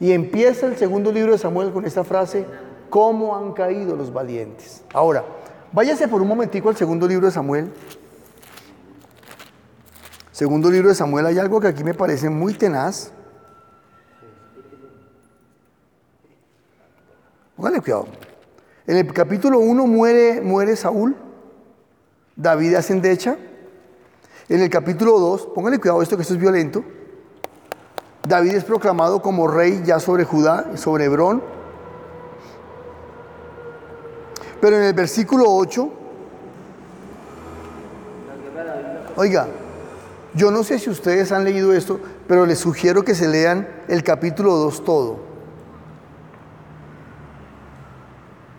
Y empieza el segundo libro de Samuel con esta frase, ¿cómo han caído los valientes? Ahora, váyase por un momentico al segundo libro de Samuel. Segundo libro de Samuel, hay algo que aquí me parece muy tenaz. Póngale cuidado. En el capítulo 1 muere, muere Saúl, David hace endecha. En el capítulo 2, póngale cuidado esto que esto es violento. David es proclamado como rey ya sobre Judá sobre Hebrón. Pero en el versículo 8, oiga, yo no sé si ustedes han leído esto, pero les sugiero que se lean el capítulo 2 todo.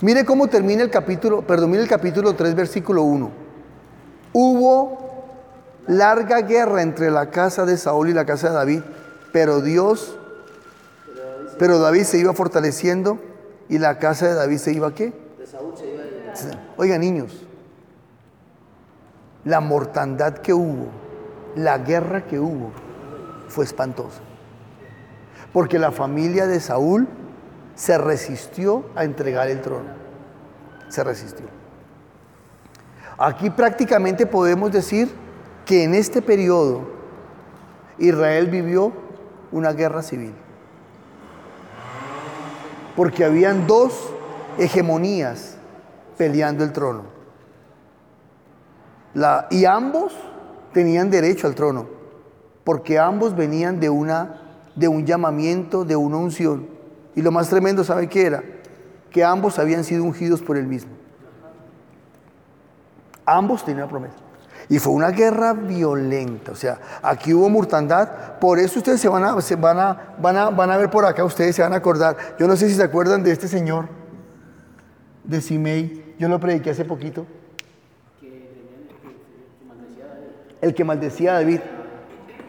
Mire cómo termina el capítulo, perdón, mire el capítulo 3, versículo 1. Hubo larga guerra entre la casa de Saúl y la casa de David, pero Dios, pero David se iba fortaleciendo y la casa de David se iba qué? De Saúl se iba a Oiga, niños, la mortandad que hubo, la guerra que hubo, fue espantosa. Porque la familia de Saúl se resistió a entregar el trono. Se resistió. Aquí prácticamente podemos decir que en este periodo Israel vivió una guerra civil. Porque habían dos hegemonías peleando el trono. Y ambos tenían derecho al trono, porque ambos venían de, una, de un llamamiento, de una unción. Y lo más tremendo, ¿sabe qué era? Que ambos habían sido ungidos por él mismo. Ambos tenían promesa. Y fue una guerra violenta, o sea, aquí hubo mortandad, por eso ustedes se van a, se van a, van a, van a ver por acá, ustedes se van a acordar. Yo no sé si se acuerdan de este señor, de Simei, yo lo prediqué hace poquito. El que maldecía a David,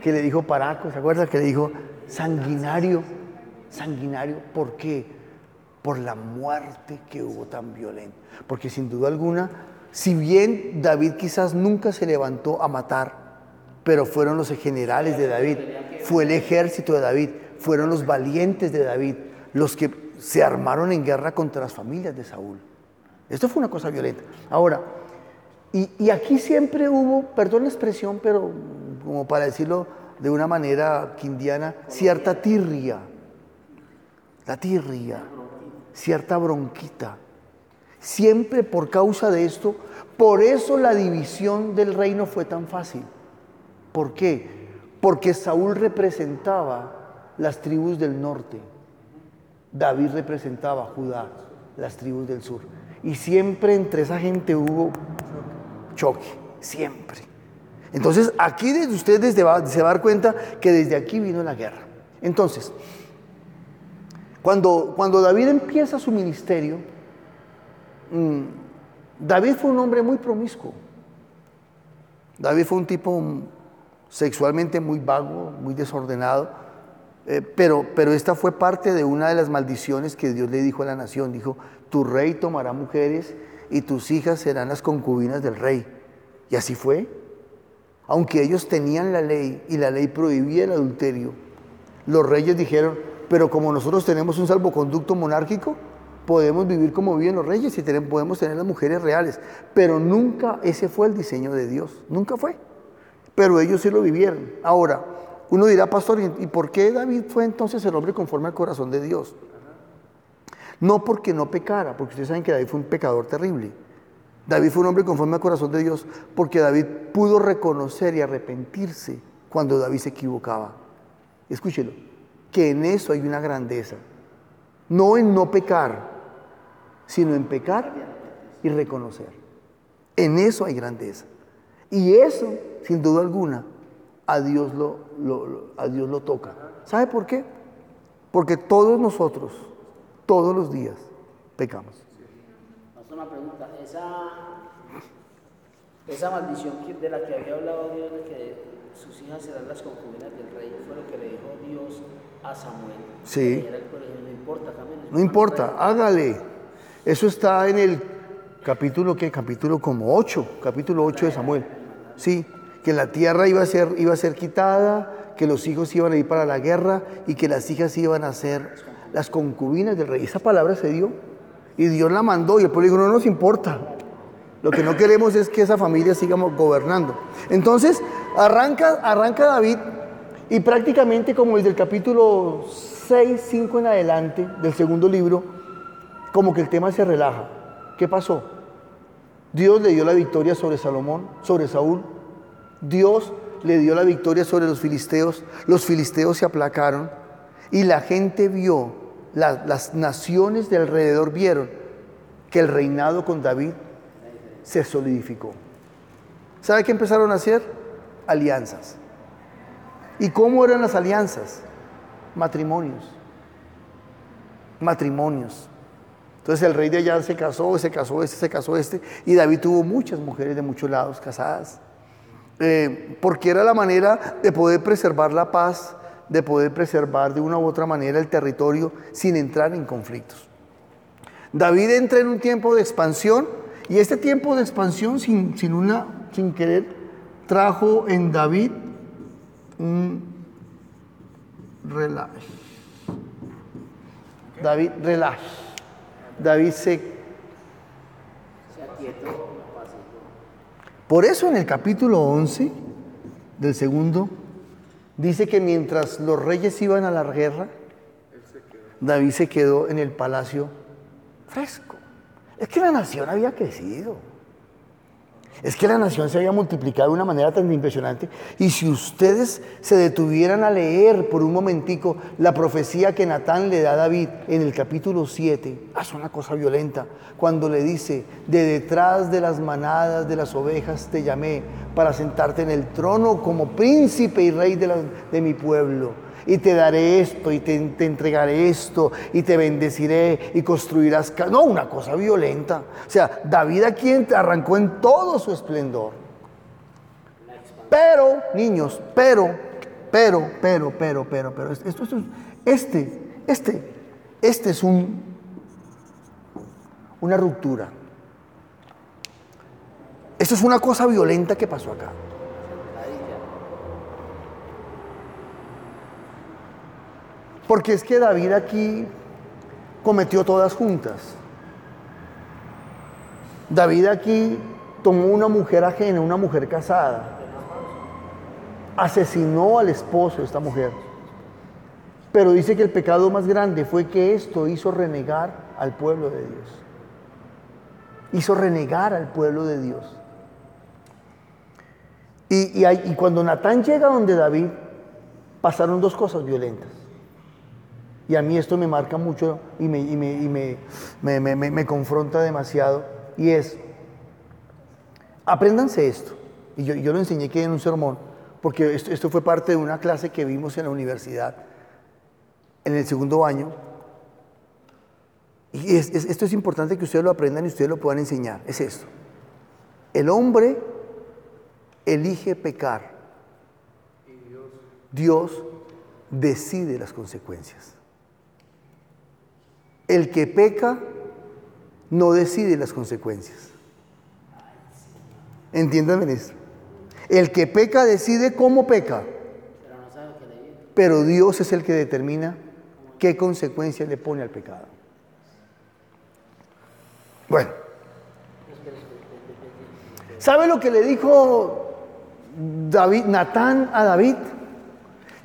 que le dijo paraco, ¿se acuerdan? Que le dijo sanguinario, sanguinario, ¿por qué? Por la muerte que hubo tan violenta. Porque sin duda alguna, si bien David quizás nunca se levantó a matar, pero fueron los generales de David, fue el ejército de David, fueron los valientes de David, los que se armaron en guerra contra las familias de Saúl. Esto fue una cosa violenta. Ahora, y, aquí siempre hubo, perdón la expresión, pero como para decirlo de una manera quindiana, cierta tirria. La tirria. cierta bronquita. Siempre por causa de esto, por eso la división del reino fue tan fácil. ¿Por qué? Porque Saúl representaba las tribus del norte. David representaba a Judá, las tribus del sur. Y siempre entre esa gente hubo choque, siempre. Entonces, aquí desde ustedes se va a dar cuenta que desde aquí vino la guerra. Entonces, cuando, cuando David empieza su ministerio, mm, David fue un hombre muy promiscuo. David fue un tipo sexualmente muy vago, muy desordenado, eh, pero, pero esta fue parte de una de las maldiciones que Dios le dijo a la nación. Dijo, tu rey tomará mujeres y tus hijas serán las concubinas del rey. Y así fue. Aunque ellos tenían la ley y la ley prohibía el adulterio, los reyes dijeron, pero como nosotros tenemos un salvoconducto monárquico, podemos vivir como viven los reyes y podemos tener las mujeres reales. Pero nunca ese fue el diseño de Dios, nunca fue. Pero ellos sí lo vivieron. Ahora, uno dirá, pastor, ¿y por qué David fue entonces el hombre conforme al corazón de Dios? No porque no pecara, porque ustedes saben que David fue un pecador terrible. David fue un hombre conforme al corazón de Dios porque David pudo reconocer y arrepentirse cuando David se equivocaba. Escúchelo, que en eso hay una grandeza. No en no pecar, sino en pecar y reconocer. En eso hay grandeza. Y eso, sin duda alguna, a Dios lo, a Dios lo toca. ¿Sabe por qué? Porque todos nosotros, todos los días, pecamos. una pregunta. Esa, esa maldición de la que había hablado Dios, de que sus hijas serán las concubinas del rey, fue lo que le dijo Dios a Samuel. Sí. no importa, No importa, hágale. Eso está en el capítulo, ¿qué? Capítulo como 8, capítulo 8 de Samuel. Sí, que la tierra iba a ser, iba a ser quitada, que los hijos iban a ir para la guerra y que las hijas iban a ser las concubinas del rey. Esa palabra se dio y Dios la mandó y el pueblo dijo, no nos importa. Lo que no queremos es que esa familia siga gobernando. Entonces, arranca, arranca David y prácticamente como desde el capítulo 6, 5 en adelante del segundo libro, como que el tema se relaja. ¿Qué pasó? Dios le dio la victoria sobre Salomón, sobre Saúl. Dios le dio la victoria sobre los filisteos. Los filisteos se aplacaron y la gente vio, las naciones de alrededor vieron que el reinado con David se solidificó. ¿Sabe qué empezaron a hacer? Alianzas. ¿Y cómo eran las alianzas? Matrimonios. Matrimonios. Entonces el rey de allá se casó, se casó este, se casó este, y David tuvo muchas mujeres de muchos lados casadas, eh, porque era la manera de poder preservar la paz, de poder preservar de una u otra manera el territorio sin entrar en conflictos. David entra en un tiempo de expansión, y este tiempo de expansión sin, sin, una, sin querer trajo en David un relax. David, relax. David se... Por eso en el capítulo 11 del segundo dice que mientras los reyes iban a la guerra, David se quedó en el palacio fresco. Es que la nación había crecido. Es que la nación se había multiplicado de una manera tan impresionante. Y si ustedes se detuvieran a leer por un momentico la profecía que Natán le da a David en el capítulo 7, hace una cosa violenta, cuando le dice, de detrás de las manadas de las ovejas te llamé para sentarte en el trono como príncipe y rey de, de mi pueblo y te daré esto y te, entregaré esto y te bendeciré y construirás... No, una cosa violenta. O sea, David aquí arrancó en todo su esplendor. Pero, niños, pero, pero, pero, pero, pero, pero, esto, esto, este, este, este es un, una ruptura. Esto es una cosa violenta que pasó acá. Porque es que David aquí cometió todas juntas. David aquí tomó una mujer ajena, una mujer casada, asesinó al esposo de esta mujer. Pero dice que el pecado más grande fue que esto hizo renegar al pueblo de Dios. Hizo renegar al pueblo de Dios. Y, cuando Natán llega donde David, pasaron dos cosas violentas. Y a mí esto me marca mucho y me, y me- y me- me- me- confronta demasiado. Y es, apréndanse esto. Y yo, yo lo enseñé que en un sermón, porque esto, esto fue parte de una clase que vimos en la universidad, en el segundo año. Y es- es- esto es importante que ustedes lo aprendan y ustedes lo puedan enseñar. Es esto. El hombre elige pecar. Dios decide las consecuencias. El que peca no decide las consecuencias. Entiéndanme esto. El que peca decide cómo peca. Pero Dios es el que determina qué consecuencias le pone al pecado. Bueno. ¿Sabe lo que le dijo David, Natán a David?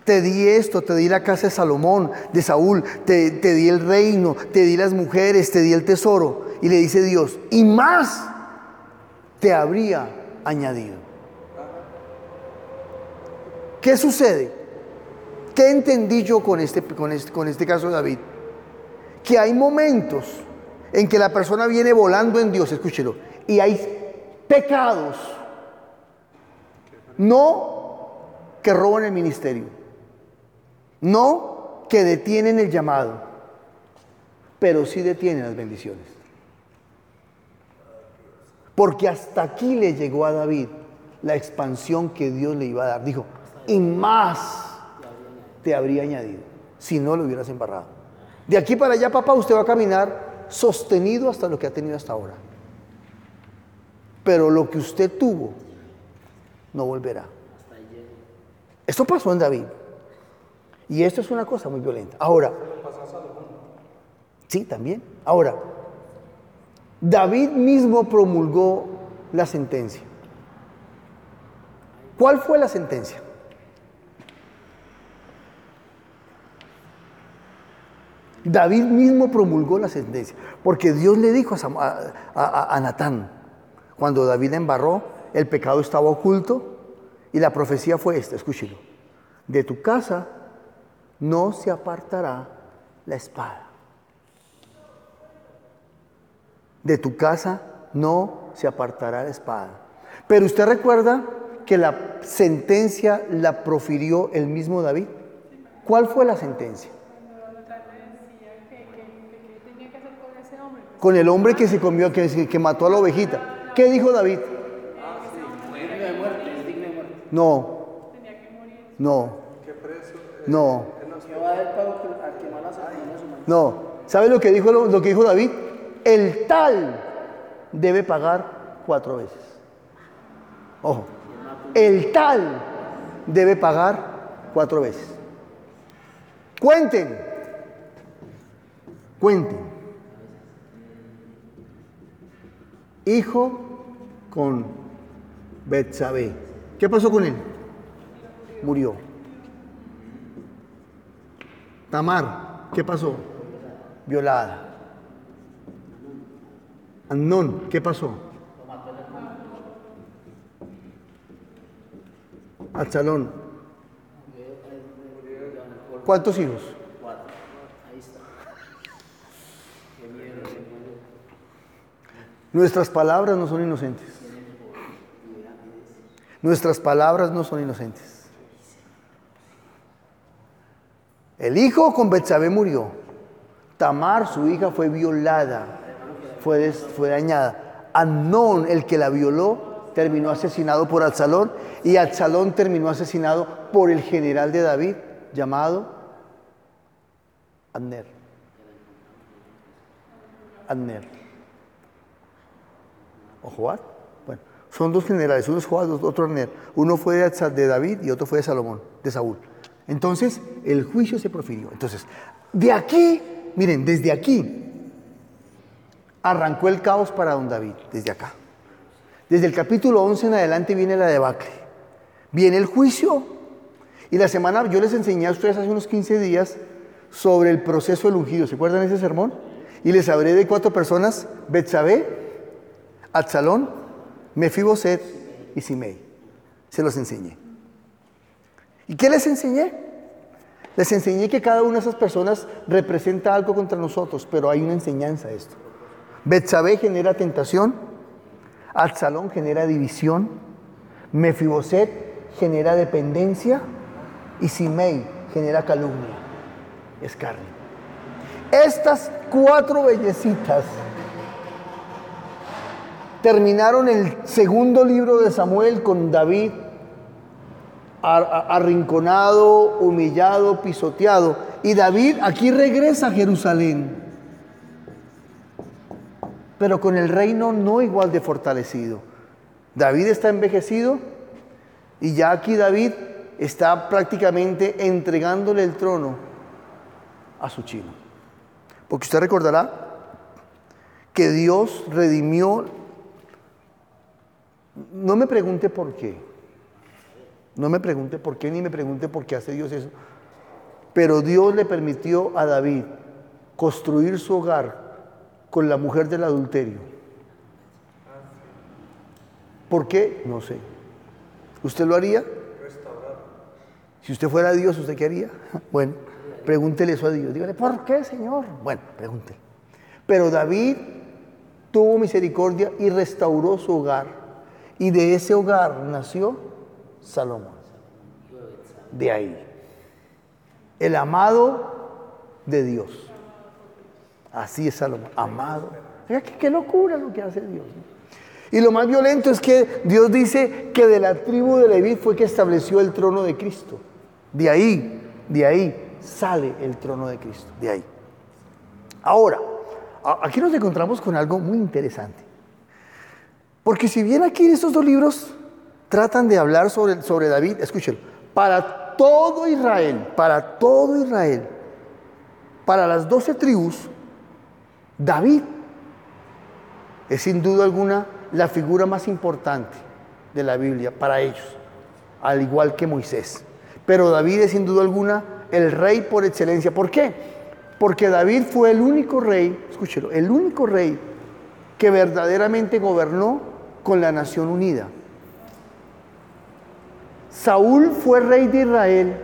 Te di esto, te di la casa de Salomón, de Saúl, te, di el reino, te di las mujeres, te di el tesoro. Y le dice Dios, y más te habría añadido. ¿Qué sucede? ¿Qué entendí yo con este, con este, con este caso de David? Que hay momentos en que la persona viene volando en Dios, escúchelo, y hay pecados, no que roban el ministerio, no que detienen el llamado, pero sí detienen las bendiciones. Porque hasta aquí le llegó a David la expansión que Dios le iba a dar. Dijo, y más te habría añadido si no lo hubieras embarrado. De aquí para allá, papá, usted va a caminar sostenido hasta lo que ha tenido hasta ahora. Pero lo que usted tuvo no volverá. Esto pasó en David. Y esto es una cosa muy violenta. Ahora, sí, también. Ahora, David mismo promulgó la sentencia. ¿Cuál fue la sentencia? David mismo promulgó la sentencia, porque Dios le dijo a, a- a Natán, cuando David embarró, el pecado estaba oculto y la profecía fue esta, escúchelo, de tu casa no se apartará la espada. De tu casa no se apartará la espada. Pero usted recuerda que la sentencia la profirió el mismo David. ¿Cuál fue la sentencia? Cuando Natán le decía que, que, que, que tenía que hacer con ese hombre, Con el hombre que se comió, que, que mató a la ovejita. ¿Qué dijo David? Muerte. No, tenía que morir. no, no, Que va a dar pago que- al que mala sabiduría su mano. No. ¿Sabe lo que dijo, lo, que dijo David? El tal debe pagar cuatro veces. Ojo, el tal debe pagar cuatro veces. Cuenten, cuenten. Hijo con Betsabé. ¿Qué pasó con él? Murió. Tamar, ¿qué pasó? Violada. Amnón, ¿qué pasó? Absalón. ¿Cuántos hijos? Nuestras palabras no son inocentes. Nuestras palabras no son inocentes. El hijo con Betsabé murió. Tamar, su hija, fue violada, fue, dañada. Amnón, el que la violó, terminó asesinado por Absalón y Absalón terminó asesinado por el general de David llamado Abner. Abner. ¿O Joab? Bueno, son dos generales, uno es Joab, otro Abner. Uno fue de David y otro fue de Salomón, de Saúl. Entonces, el juicio se profirió. Entonces, de aquí, miren, desde aquí arrancó el caos para don David, desde acá. Desde el capítulo 11 en adelante viene la debacle. Viene el juicio. Y la semana, yo les enseñé a ustedes hace unos 15 días sobre el proceso del ungido. ¿Se acuerdan ese sermón? Y les hablé de cuatro personas, Betsabé, Absalón, Mefiboset y Simei. Se los enseñé. ¿Y qué les enseñé? Les enseñé que cada una de esas personas representa algo contra nosotros, pero hay una enseñanza a esto. Betsabé genera tentación, Absalón genera división, Mefiboset genera dependencia y Simei genera calumnia, es carne. Estas cuatro bellecitas terminaron el segundo libro de Samuel con David arrinconado, humillado, pisoteado. Y David aquí regresa a Jerusalén, pero con el reino no igual de fortalecido. David está envejecido y ya aquí David está prácticamente entregándole el trono a su chino. Porque usted recordará que Dios redimió, no me pregunte por qué, no me pregunte por qué ni me pregunte por qué hace Dios eso, pero Dios le permitió a David construir su hogar con la mujer del adulterio. ¿Por qué? No sé. ¿Usted lo haría? Si usted fuera Dios, ¿usted qué haría? Bueno, pregúntele eso a Dios. Dígale, ¿por qué, Señor? Bueno, pregúntele. Pero David tuvo misericordia y restauró su hogar. Y de ese hogar nació Salomón. De ahí. El amado de Dios. Así es Salomón, amado. Qué, qué locura lo que hace Dios. Y lo más violento es que Dios dice que de la tribu de Leví fue que estableció el trono de Cristo. De ahí, de ahí sale el trono de Cristo. De ahí. Ahora, aquí nos encontramos con algo muy interesante. Porque si bien aquí en estos dos libros tratan de hablar sobre, sobre David, escúchelo, para todo Israel, para todo Israel, para las doce tribus, David es sin duda alguna la figura más importante de la Biblia para ellos, al igual que Moisés. Pero David es sin duda alguna el rey por excelencia. ¿Por qué? Porque David fue el único rey, escúchelo, el único rey que verdaderamente gobernó con la nación unida. Saúl fue rey de Israel,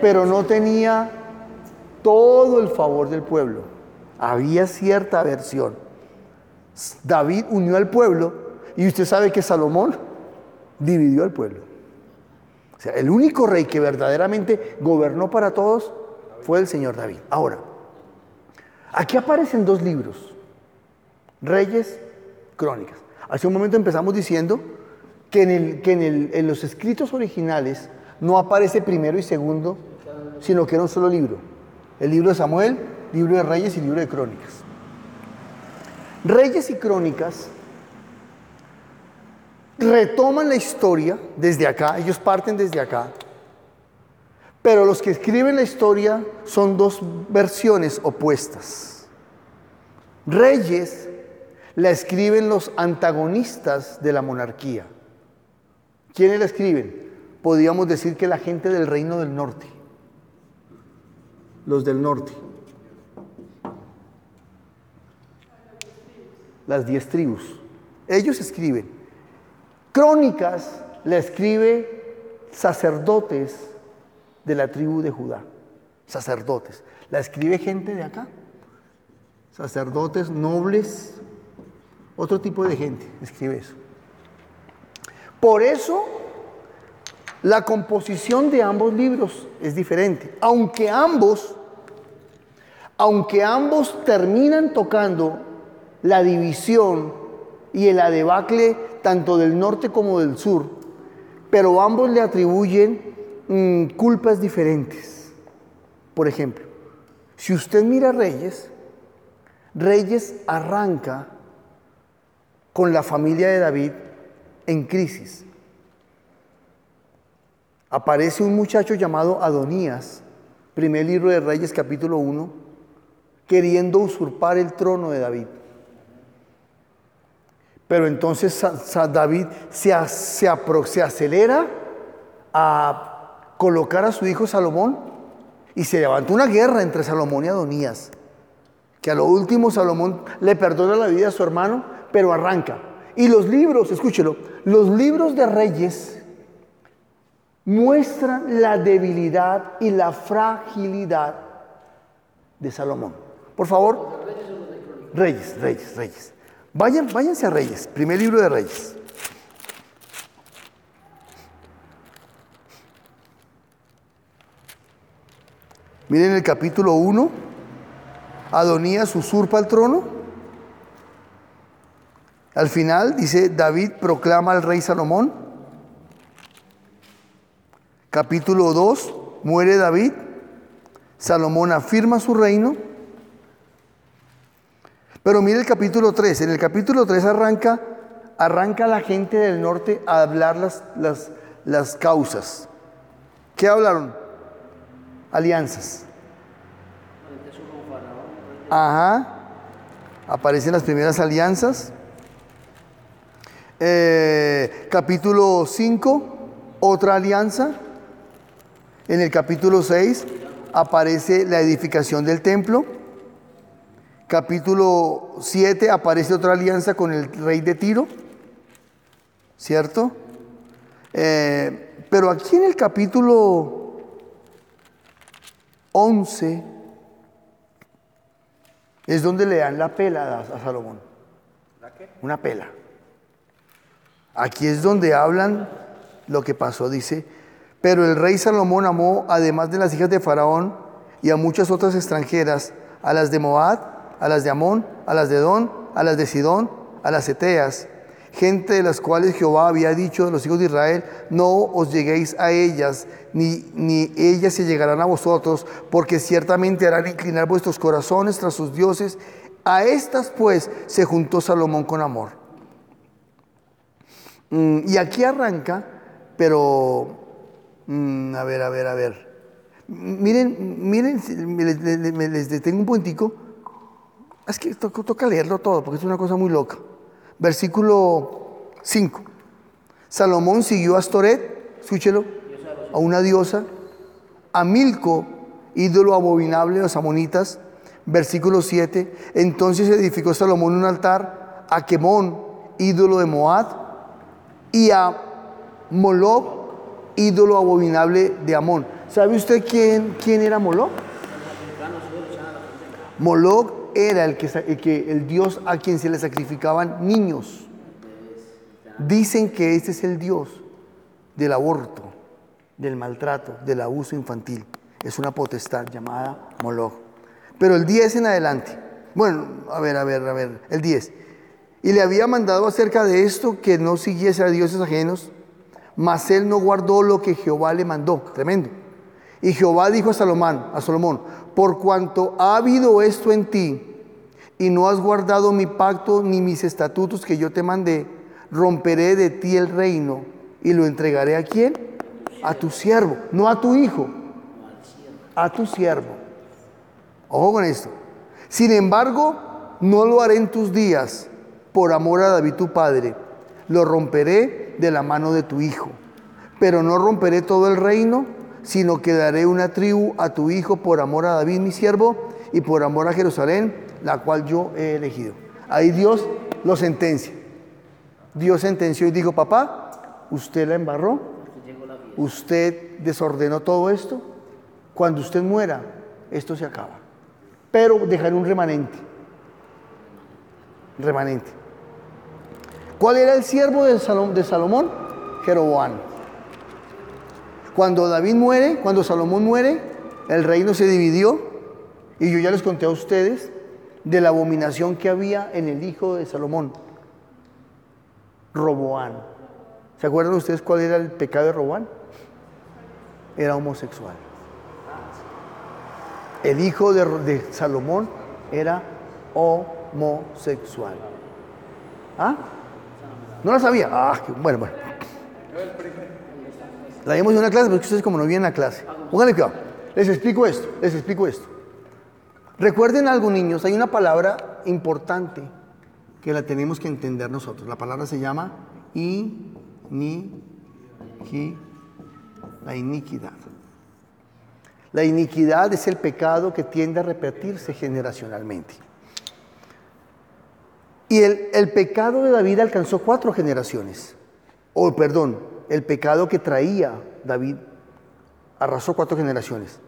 pero no tenía todo el favor del pueblo. Había cierta aversión. David unió al pueblo y usted sabe que Salomón dividió al pueblo. O sea, el único rey que verdaderamente gobernó para todos fue el Señor David. Ahora, aquí aparecen dos libros, Reyes, Crónicas. Hace un momento empezamos diciendo que, en, en los escritos originales no aparece primero y segundo, sino que era un solo libro. El libro de Samuel, libro de Reyes y libro de Crónicas. Reyes y Crónicas retoman la historia desde acá, ellos parten desde acá, pero los que escriben la historia son dos versiones opuestas. Reyes la escriben los antagonistas de la monarquía. ¿Quiénes la escriben? Podríamos decir que la gente del reino del norte, los del norte. Las diez tribus. Ellos escriben. Crónicas la escribe sacerdotes de la tribu de Judá. Sacerdotes. La escribe gente de acá. Sacerdotes, nobles, otro tipo de gente escribe eso. Por eso la composición de ambos libros es diferente. Aunque ambos, aunque ambos terminan tocando la división y el adebacle tanto del norte como del sur, pero ambos le atribuyen mm, culpas diferentes. Por ejemplo, si usted mira Reyes, Reyes arranca con la familia de David en crisis. Aparece un muchacho llamado Adonías, primer libro de Reyes capítulo 1, queriendo usurpar el trono de David. Pero entonces David se, se, acelera a colocar a su hijo Salomón y se levantó una guerra entre Salomón y Adonías que a lo último Salomón le perdona la vida a su hermano, pero arranca. Y los libros, escúchelo, los libros de reyes muestran la debilidad y la fragilidad de Salomón. Por favor, Reyes, Reyes, Reyes. Vayan, váyanse a Reyes, primer libro de Reyes. Miren el capítulo 1. Adonías usurpa el trono. Al final dice, David proclama al rey Salomón. Capítulo 2, muere David. Salomón afirma su reino. Pero mire el capítulo 3. En el capítulo 3 arranca, arranca la gente del norte a hablar las, las, las causas. ¿Qué hablaron? Alianzas. Ajá. Aparecen las primeras alianzas. Eh, capítulo 5, otra alianza. En el capítulo 6 aparece la edificación del templo. Capítulo 7 aparece otra alianza con el rey de Tiro, ¿cierto? Eh, pero aquí en el capítulo 11 es donde le dan la pela a, a Salomón. Una pela. Aquí es donde hablan lo que pasó, dice, pero el rey Salomón amó, además de las hijas de Faraón y a muchas otras extranjeras, a las de Moab, a las de Amón, a las de Don, a las de Sidón, a las Eteas, gente de las cuales Jehová había dicho de los hijos de Israel, no os lleguéis a ellas, ni, ni ellas se llegarán a vosotros, porque ciertamente harán inclinar vuestros corazones tras sus dioses. A estas pues se juntó Salomón con amor. Mm, y aquí arranca, pero, mm, a ver, a ver, a ver. Miren, miren, les, les- detengo un puntico. Es que to- toca leerlo todo porque es una cosa muy loca. Versículo 5. Salomón siguió a Astoret, escúchelo, a una diosa, a Milco, ídolo abominable de los amonitas. Versículo 7. Entonces edificó Salomón un altar a Quemón, ídolo de Moab, y a Moloch, ídolo abominable de Amón. ¿Sabe usted quién, quién era Moloch? Moloch era el, que, el el dios a quien se le sacrificaban niños. Dicen que este es el dios del aborto, del maltrato, del abuso infantil. Es una potestad llamada Moloch. Pero el 10 en adelante. Bueno, a ver, a ver, a ver, el 10. Y le había mandado acerca de esto que no siguiese a dioses ajenos, mas él no guardó lo que Jehová le mandó. Tremendo. Y Jehová dijo a Salomón, a Salomón, por cuanto ha habido esto en ti y no has guardado mi pacto ni mis estatutos que yo te mandé, romperé de ti el reino y lo entregaré a quién? A tu siervo, no a tu hijo, a tu siervo. Ojo con esto. Sin embargo, no lo haré en tus días por amor a David tu padre. Lo romperé de la mano de tu hijo. Pero no romperé todo el reino, sino que daré una tribu a tu hijo por amor a David mi siervo y por amor a Jerusalén, la cual yo he elegido. Ahí Dios lo sentencia. Dios sentenció y dijo, papá, usted la embarró, usted desordenó todo esto, cuando usted muera, esto se acaba. Pero dejaré un remanente. Remanente. ¿Cuál era el siervo de, Salom- de Salomón? Jeroboam. Cuando David muere, cuando Salomón muere, el reino se dividió y yo ya les conté a ustedes de la abominación que había en el hijo de Salomón, Roboán. ¿Se acuerdan ustedes cuál era el pecado de Roboán? Era homosexual. El hijo de, de Salomón era homosexual. ¿Ah? ¿No la sabía? Ah, bueno, bueno. La vimos en una clase, pero ustedes como no vienen a clase. Pónganle cuidado. Les explico esto, les explico esto. Recuerden algo, niños, hay una palabra importante que la tenemos que entender nosotros. La palabra se llama iniquidad. La iniquidad. La iniquidad es el pecado que tiende a repetirse generacionalmente. Y el, pecado de David alcanzó cuatro generaciones. O perdón, el pecado que traía David arrasó cuatro generaciones.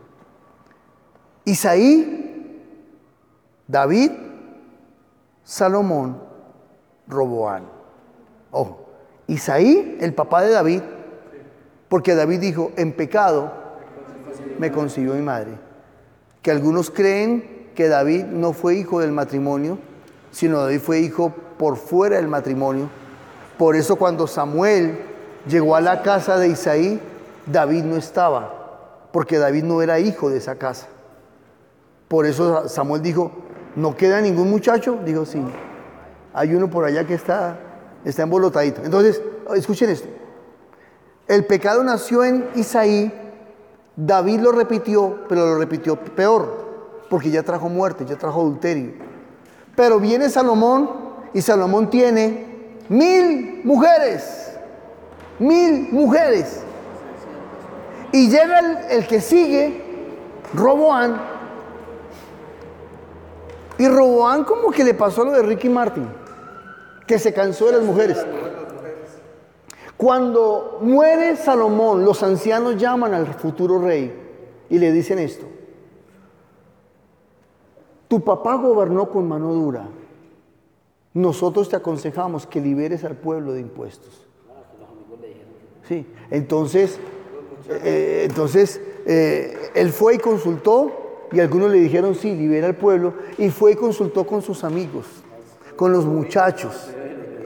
Isaí, David, Salomón, Roboán. Ojo, Isaí, el papá de David, porque David dijo, en pecado me concibió mi madre. Que algunos creen que David no fue hijo del matrimonio, sino David fue hijo por fuera del matrimonio. Por eso cuando Samuel llegó a la casa de Isaí, David no estaba, porque David no era hijo de esa casa. Por eso Samuel dijo, ¿no queda ningún muchacho? Dijo, sí, hay uno por allá que está, está embolotadito. Entonces, escuchen esto. El pecado nació en Isaí, David lo repitió, pero lo repitió peor, porque ya trajo muerte, ya trajo adulterio. Pero viene Salomón y Salomón tiene mil mujeres, mil mujeres. Y llega el, que sigue, Roboán, y Roboán como que le pasó lo de Ricky Martin, que se cansó de las mujeres. Cuando muere Salomón, los ancianos llaman al futuro rey y le dicen esto. Tu papá gobernó con mano dura. Nosotros te aconsejamos que liberes al pueblo de impuestos. Sí, entonces, eh, entonces eh, él fue y consultó y algunos le dijeron, sí, libera al pueblo. Y fue y consultó con sus amigos, con los muchachos.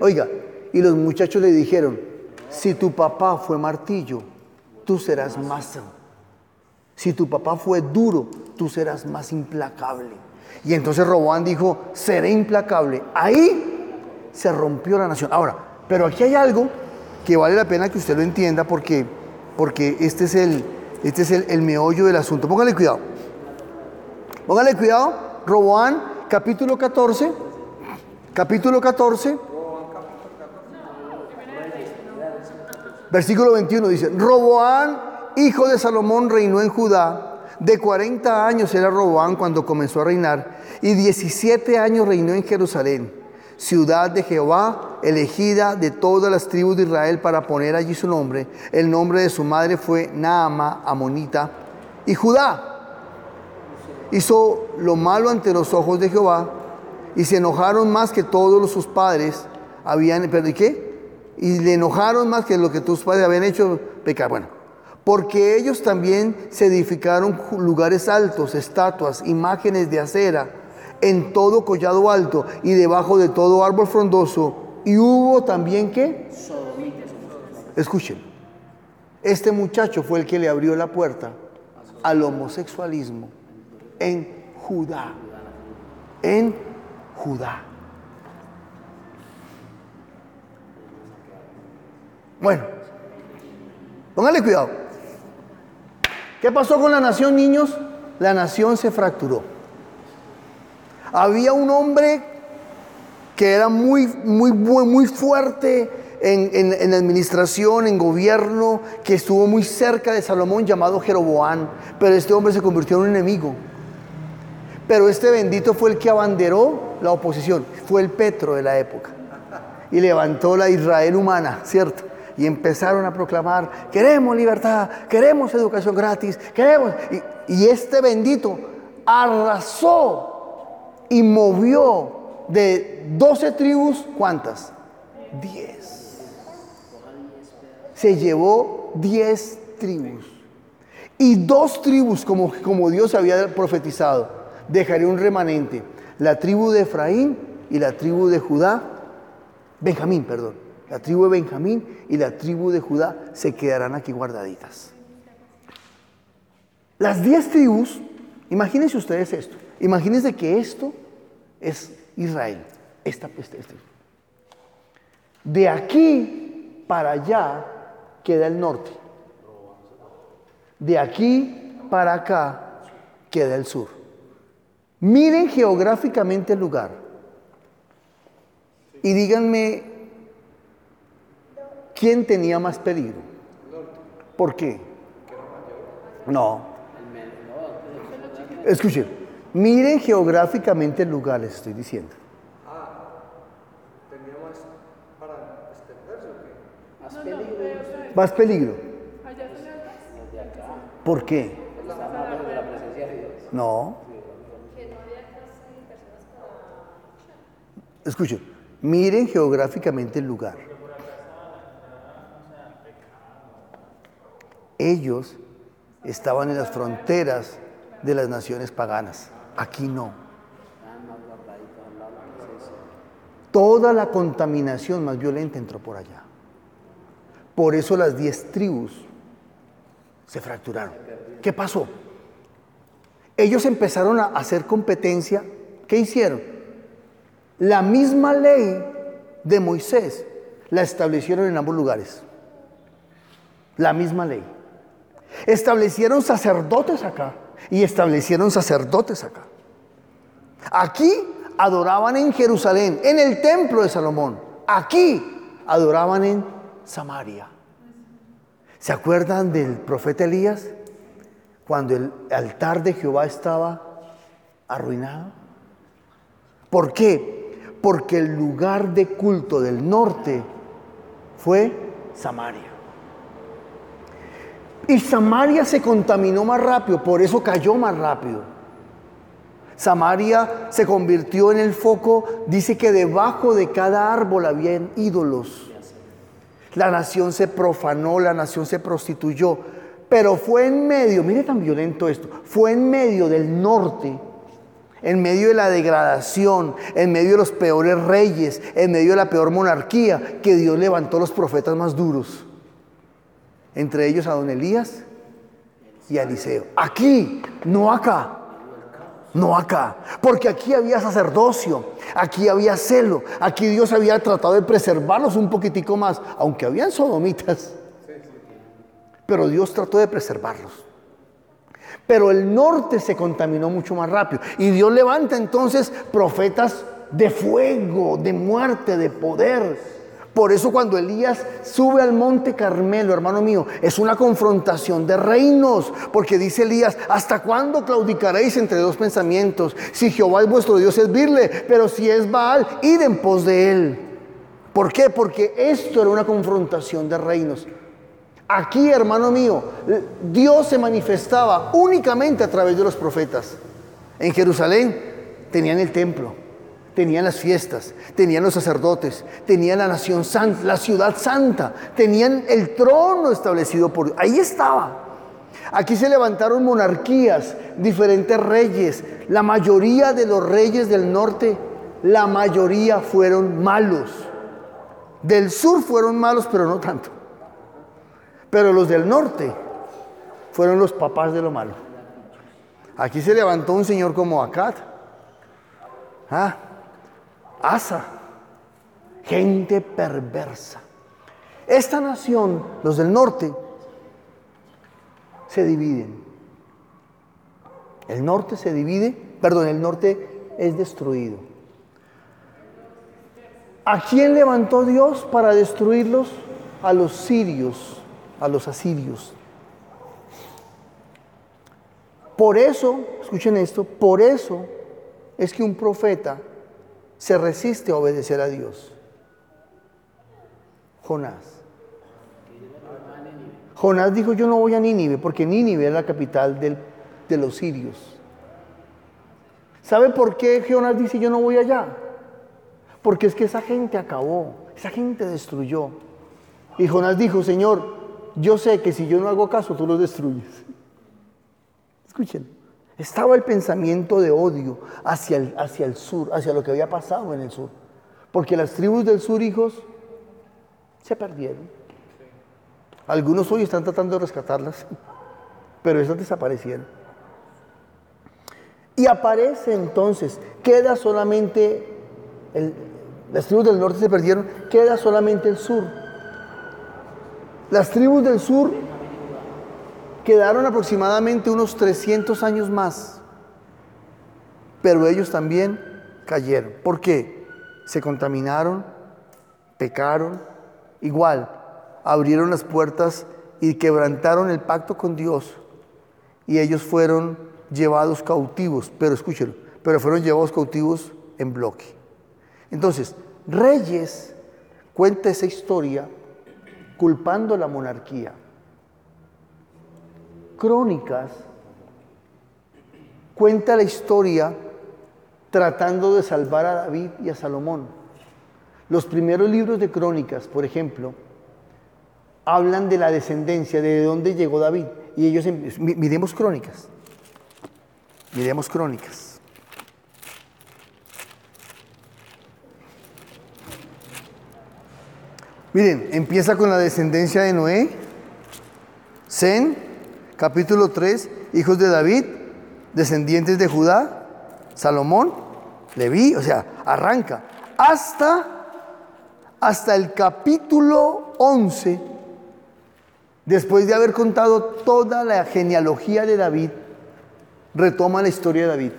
Oiga, y los muchachos le dijeron, si tu papá fue martillo, tú serás más. Si tu papá fue duro, tú serás más implacable. Y entonces Roboán dijo, seré implacable. Ahí se rompió la nación. Ahora, pero aquí hay algo que vale la pena que usted lo entienda porque, porque este es, el, este es el, el meollo del asunto. Póngale cuidado. Póngale cuidado. Roboán, capítulo 14. Capítulo 14. Versículo 21 dice, Roboán, hijo de Salomón, reinó en Judá. De 40 años era Roboán cuando comenzó a reinar y 17 años reinó en Jerusalén, ciudad de Jehová, elegida de todas las tribus de Israel para poner allí su nombre. El nombre de su madre fue Naama, Amonita, y Judá hizo lo malo ante los ojos de Jehová y se enojaron más que todos sus padres habían, ¿pero qué? Y le enojaron más que lo que tus padres habían hecho pecar. Bueno, porque ellos también se edificaron lugares altos, estatuas, imágenes de acera, en todo collado alto y debajo de todo árbol frondoso. Y hubo también que... Escuchen, este muchacho fue el que le abrió la puerta al homosexualismo en Judá. En Judá. Bueno, póngale cuidado. ¿Qué pasó con la nación, niños? La nación se fracturó. Había un hombre que era muy, muy, muy fuerte en, en- en administración, en gobierno, que estuvo muy cerca de Salomón, llamado Jeroboán. Pero este hombre se convirtió en un enemigo. Pero este bendito fue el que abanderó la oposición. Fue el Petro de la época. Y levantó la Israel humana, ¿cierto? Y empezaron a proclamar, queremos libertad, queremos educación gratis, queremos... Y, este bendito arrasó y movió de 12 tribus, ¿cuántas? 10. Se llevó 10 tribus. Y dos tribus, como, como Dios había profetizado, dejaré un remanente. La tribu de Efraín y la tribu de Judá, Benjamín, perdón. La tribu de Benjamín y la tribu de Judá se quedarán aquí guardaditas. Las diez tribus, imagínense ustedes esto. Imagínense que esto es Israel. Esta, este, este. De aquí para allá queda el norte. De aquí para acá queda el sur. Miren geográficamente el lugar. Y díganme ¿Quién tenía más pedido? ¿Por qué? No. Escuchen, miren geográficamente el lugar, les estoy diciendo. Más peligro. ¿Por qué? No. Escuchen, miren geográficamente el lugar. Ellos estaban en las fronteras de las naciones paganas. Aquí no. Toda la contaminación más violenta entró por allá. Por eso las diez tribus se fracturaron. ¿Qué pasó? Ellos empezaron a hacer competencia. ¿Qué hicieron? La misma ley de Moisés la establecieron en ambos lugares. La misma ley. Establecieron sacerdotes acá y establecieron sacerdotes acá. Aquí adoraban en Jerusalén, en el templo de Salomón. Aquí adoraban en Samaria. ¿Se acuerdan del profeta Elías? Cuando el altar de Jehová estaba arruinado. ¿Por qué? Porque el lugar de culto del norte fue Samaria. Y Samaria se contaminó más rápido, por eso cayó más rápido. Samaria se convirtió en el foco, dice que debajo de cada árbol habían ídolos. La nación se profanó, la nación se prostituyó, pero fue en medio, mire tan violento esto, fue en medio del norte, en medio de la degradación, en medio de los peores reyes, en medio de la peor monarquía, que Dios levantó los profetas más duros. Entre ellos a don Elías y a Eliseo. Aquí, no acá. No acá, porque aquí había sacerdocio, aquí había celo, aquí Dios había tratado de preservarlos un poquitico más, aunque habían sodomitas. Pero Dios trató de preservarlos. Pero el norte se contaminó mucho más rápido. Y Dios levanta entonces profetas de fuego, de muerte, de poder. Por eso cuando Elías sube al monte Carmelo, hermano mío, es una confrontación de reinos, porque dice Elías, ¿hasta cuándo claudicaréis entre dos pensamientos? Si Jehová es vuestro Dios, servirle, pero si es Baal, id en pos de él. ¿Por qué? Porque esto era una confrontación de reinos. Aquí, hermano mío, Dios se manifestaba únicamente a través de los profetas. En Jerusalén tenían el templo, tenían las fiestas, tenían los sacerdotes, tenían la nación santa, la ciudad santa, tenían el trono establecido por Ahí estaba. Aquí se levantaron monarquías, diferentes reyes. La mayoría de los reyes del norte, la mayoría fueron malos. Del sur fueron malos, pero no tanto. Pero los del norte fueron los papás de lo malo. Aquí se levantó un señor como Acad. ¿Ah? Asa, gente perversa. Esta nación, los del norte, se dividen. El norte se divide, perdón, el norte es destruido. ¿A quién levantó Dios para destruirlos? A los sirios, a los asirios. Por eso, escuchen esto, por eso es que un profeta se resiste a obedecer a Dios. Jonás. Jonás dijo, yo no voy a Nínive, porque Nínive es la capital del- de los sirios. ¿Sabe por qué Jonás dice, yo no voy allá? Porque es que esa gente acabó, esa gente destruyó. Y Jonás dijo, Señor, yo sé que si yo no hago caso, tú los destruyes. Escuchen, estaba el pensamiento de odio hacia el, hacia el sur, hacia lo que había pasado en el sur. Porque las tribus del sur, hijos, se perdieron. Algunos hoy están tratando de rescatarlas, pero esas desaparecieron. Y aparece entonces, queda solamente, las tribus del norte se perdieron, queda solamente el sur. Las tribus del sur quedaron aproximadamente unos 300 años más, pero ellos también cayeron. ¿Por qué? Se contaminaron, pecaron, igual, abrieron las puertas y quebrantaron el pacto con Dios. Y ellos fueron llevados cautivos, pero escúchelo, pero fueron llevados cautivos en bloque. Entonces, Reyes cuenta esa historia culpando a la monarquía. Crónicas cuenta la historia tratando de salvar a David y a Salomón. Los primeros libros de Crónicas, por ejemplo, hablan de la descendencia, de dónde llegó David. Y ellos, em- mi- miremos Crónicas. Miremos Crónicas. Miren, empieza con la descendencia de Noé, Zen, capítulo 3, hijos de David, descendientes de Judá, Salomón, Leví, o sea, arranca hasta, hasta el capítulo 11, después de haber contado toda la genealogía de David, retoma la historia de David.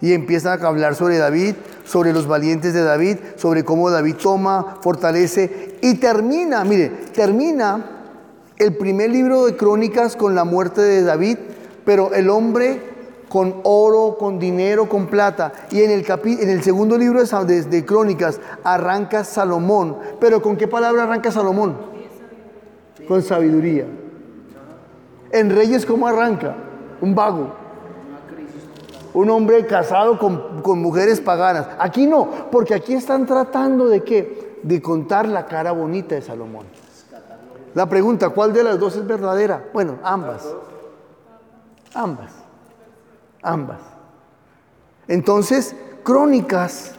Y empiezan a hablar sobre David, sobre los valientes de David, sobre cómo David toma, fortalece y termina, mire, termina el primer libro de crónicas con la muerte de David, pero el hombre con oro, con dinero, con plata. Y en el, en el segundo libro de crónicas arranca Salomón. Pero ¿con qué palabra arranca Salomón? Con sabiduría. En Reyes, ¿cómo arranca? Un vago. Un hombre casado con, con mujeres paganas. Aquí no, porque aquí están tratando de qué? De contar la cara bonita de Salomón. La pregunta, ¿cuál de las dos es verdadera? Bueno, ambas. Ambas. Ambas. Entonces, Crónicas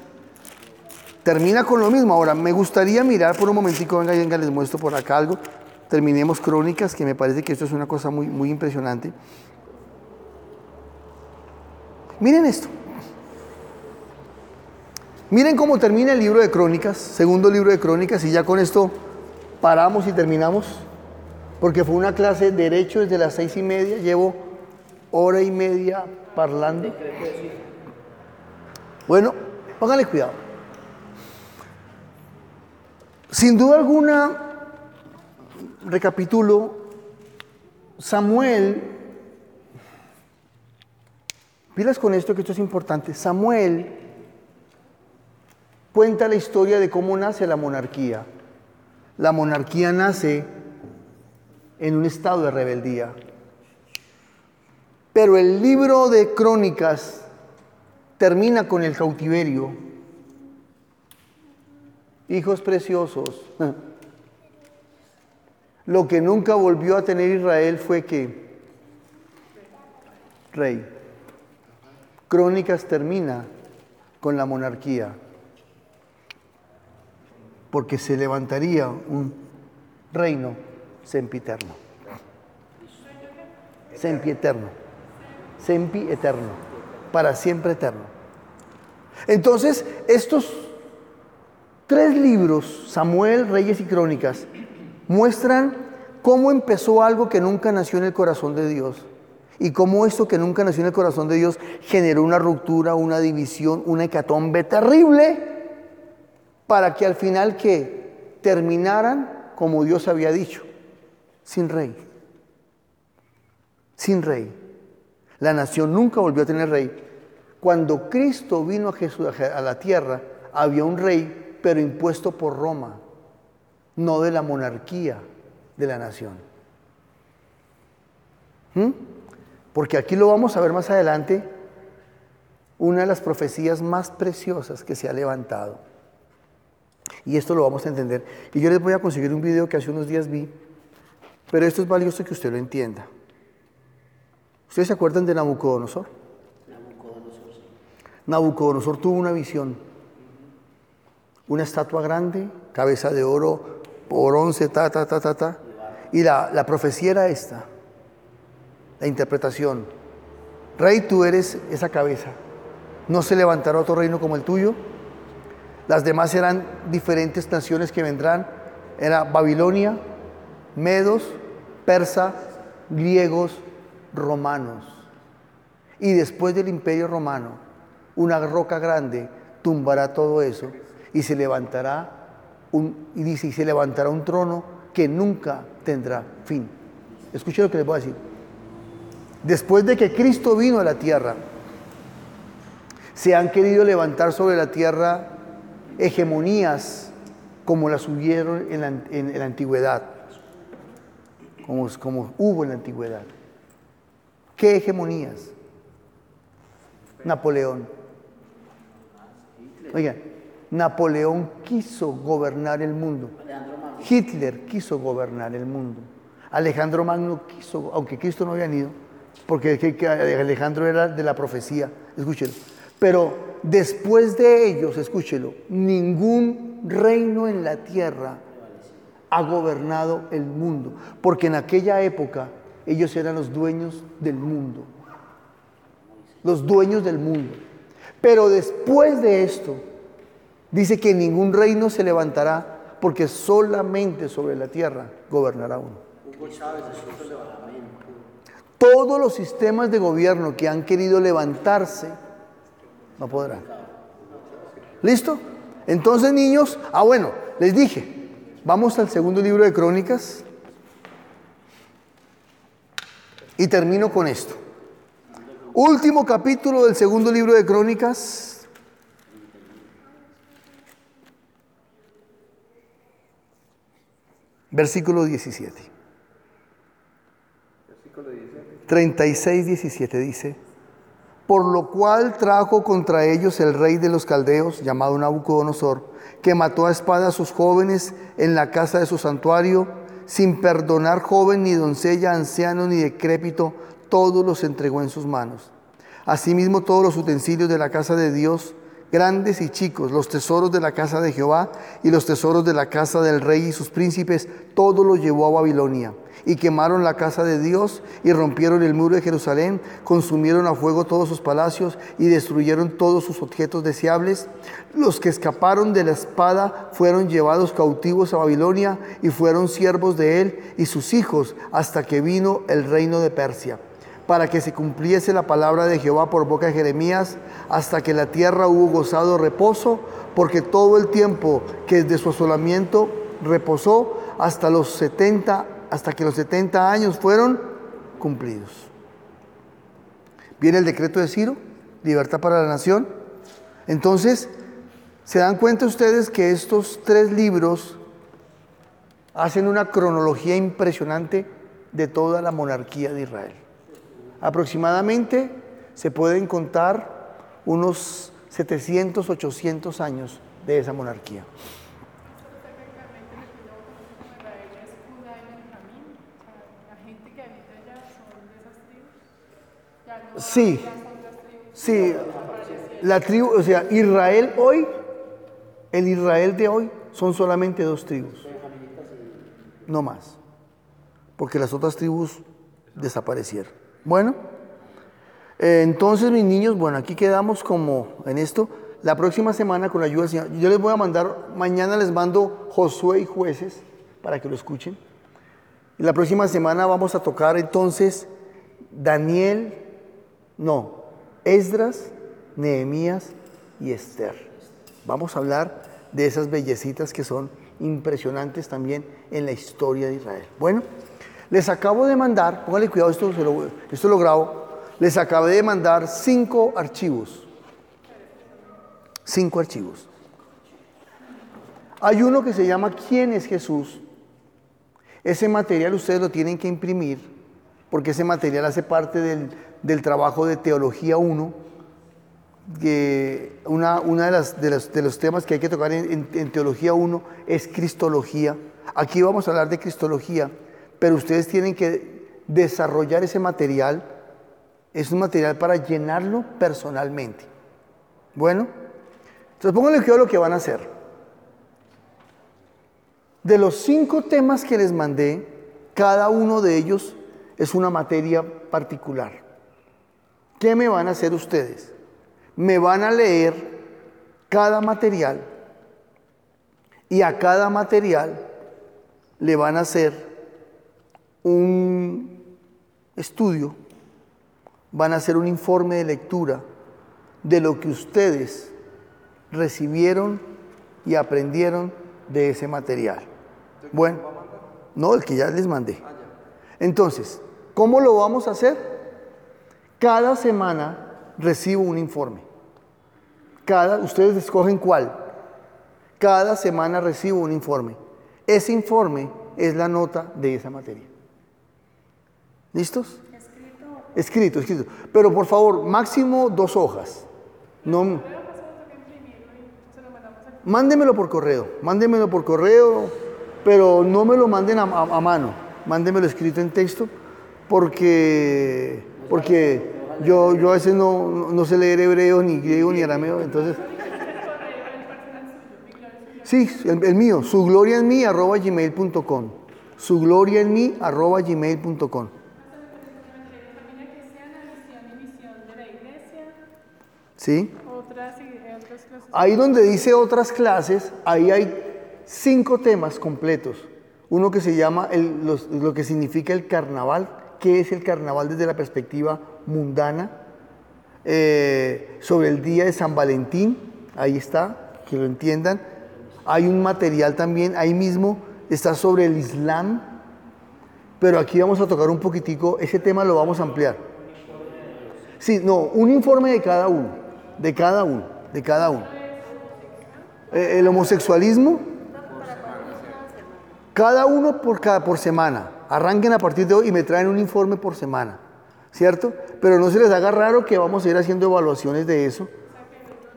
termina con lo mismo. Ahora, me gustaría mirar por un momentico, venga, venga, les muestro por acá algo. Terminemos Crónicas, que me parece que esto es una cosa muy, muy impresionante. Miren esto. Miren cómo termina el libro de Crónicas, segundo libro de Crónicas, y ya con esto paramos y terminamos, porque fue una clase de derecho desde las seis y media, llevo hora y media parlando. Bueno, pónganle cuidado. Sin duda alguna, recapitulo, Samuel, pilas con esto que esto es importante, Samuel cuenta la historia de cómo nace la monarquía. La monarquía nace en un estado de rebeldía. Pero el libro de crónicas termina con el cautiverio. Hijos preciosos, lo que nunca volvió a tener Israel fue que rey. Crónicas termina con la monarquía, porque se levantaría un reino sempiterno. Sempieterno. Sempi eterno. Para siempre eterno. Entonces, estos tres libros, Samuel, Reyes y Crónicas, muestran cómo empezó algo que nunca nació en el corazón de Dios. Y cómo esto que nunca nació en el corazón de Dios generó una ruptura, una división, una hecatombe terrible para que al final que terminaran como Dios había dicho, sin rey. Sin rey. La nación nunca volvió a tener rey. Cuando Cristo vino a, Jesús, a la tierra, había un rey, pero impuesto por Roma, no de la monarquía de la nación. ¿Mm? Porque aquí lo vamos a ver más adelante, una de las profecías más preciosas que se ha levantado. Y esto lo vamos a entender. Y yo les voy a conseguir un video que hace unos días vi, pero esto es valioso que usted lo entienda. ¿Ustedes se acuerdan de Nabucodonosor? Nabucodonosor tuvo una visión. Una estatua grande, cabeza de oro, bronce, ta, ta, ta, ta, ta. Y la, la profecía era esta, la interpretación. Rey, tú eres esa cabeza. No se levantará otro reino como el tuyo. Las demás serán diferentes naciones que vendrán. Era Babilonia, Medos, Persa, griegos, romanos. Y después del imperio romano, una roca grande tumbará todo eso y se levantará un, y dice, y se levantará un trono que nunca tendrá fin. Escuchen lo que les voy a decir. Después de que Cristo vino a la tierra, se han querido levantar sobre la tierra hegemonías como las hubieron en la, en- en la antigüedad, como, como hubo en la antigüedad. ¿Qué hegemonías? Napoleón. Oigan, Napoleón quiso gobernar el mundo. Hitler quiso gobernar el mundo. Alejandro Magno quiso, aunque Cristo no había ido, porque que- que Alejandro era de la profecía, escúchelo. Pero después de ellos, escúchelo, ningún reino en la tierra ha gobernado el mundo, porque en aquella época ellos eran los dueños del mundo, los dueños del mundo. Pero después de esto, dice que ningún reino se levantará, porque solamente sobre la tierra gobernará uno. Todos los sistemas de gobierno que han querido levantarse, no podrán. ¿Listo? Entonces, niños, ah, bueno, les dije, vamos al segundo libro de Crónicas y termino con esto. Último capítulo del segundo libro de Crónicas. Versículo 17. 36, 17 dice, por lo cual trajo contra ellos el rey de los caldeos, llamado Nabucodonosor, que mató a espada a sus jóvenes en la casa de su santuario, sin perdonar joven ni doncella, anciano ni decrépito, todos los entregó en sus manos. Asimismo todos los utensilios de la casa de Dios, grandes y chicos, los tesoros de la casa de Jehová y los tesoros de la casa del rey y sus príncipes, todo los llevó a Babilonia. Y quemaron la casa de Dios y rompieron el muro de Jerusalén, consumieron a fuego todos sus palacios y destruyeron todos sus objetos deseables. Los que escaparon de la espada fueron llevados cautivos a Babilonia y fueron siervos de él y sus hijos hasta que vino el reino de Persia para que se cumpliese la palabra de Jehová por boca de Jeremías, hasta que la tierra hubo gozado reposo, porque todo el tiempo que desde su asolamiento reposó hasta los 70, hasta que los 70 años fueron cumplidos. Viene el decreto de Ciro, libertad para la nación. Entonces, ¿se dan cuenta ustedes que estos tres libros hacen una cronología impresionante de toda la monarquía de Israel? Aproximadamente se pueden contar unos 700, 800 años de esa monarquía. Técnicamente le pido como Israel es Judá y Benjamín, o sea, la gente que habita allá son de esas tribus. Ya no Sí. Sí, la tribu, o sea, Israel hoy, el Israel de hoy, son solamente dos tribus. No más. Porque las otras tribus desaparecieron. Bueno, eh, entonces mis niños, bueno, aquí quedamos como en esto. La próxima semana, con la ayuda del Señor, yo les voy a mandar, mañana les mando Josué y jueces para que lo escuchen. Y la próxima semana vamos a tocar entonces Daniel, no, Esdras, Nehemías y Esther. Vamos a hablar de esas bellecitas que son impresionantes también en la historia de Israel. Bueno, les acabo de mandar, póngale cuidado, esto, esto lo grabo, les acabé de mandar cinco archivos. Cinco archivos. Hay uno que se llama ¿Quién es Jesús? Ese material ustedes lo tienen que imprimir porque ese material hace parte del, del trabajo de Teología 1, que una, una de, las, de, los, temas que hay que tocar en, Teología 1 es Cristología. Aquí vamos a hablar de Cristología, pero ustedes tienen que desarrollar ese material. Es un material para llenarlo personalmente. Bueno, entonces pónganle cuidado lo que van a hacer. De los cinco temas que les mandé, cada uno de ellos es una materia particular. ¿Qué me van a hacer ustedes? Me van a leer cada material y a cada material le van a hacer un estudio, van a hacer un informe de lectura de lo que ustedes recibieron y aprendieron de ese material. Bueno, no, el que ya les mandé. Entonces, ¿cómo lo vamos a hacer? Cada semana recibo un informe. Cada, ustedes escogen cuál. Cada semana recibo un informe. Ese informe es la nota de esa materia. ¿Listos? Escrito, escrito. Pero por favor, máximo dos hojas. No, mándemelo por correo, mándemelo por correo, pero no me lo manden a, a- a mano, mándemelo escrito en texto, porque, porque yo, yo a veces no, no- sé leer hebreo, ni griego, ni arameo, entonces... Sí, el, mío, su gloria en mí, arroba gmail.com. Su gloria en mí, arroba gmail.com. ¿Sí? Ahí donde dice otras clases, ahí hay cinco temas completos. Uno que se llama el- lo que significa el carnaval, qué es el carnaval desde la perspectiva mundana, Eh, sobre el día de San Valentín, ahí está, que lo entiendan. Hay un material también, ahí mismo está sobre el Islam, pero aquí vamos a tocar un poquitico, ese tema lo vamos a ampliar. Sí, no, un informe de cada uno, de cada uno, de cada uno. Eh, el homosexualismo, cada uno por, cada, por semana. Arranquen a partir de hoy y me traen un informe por semana, ¿cierto? Pero no se les haga raro que vamos a ir haciendo evaluaciones de eso.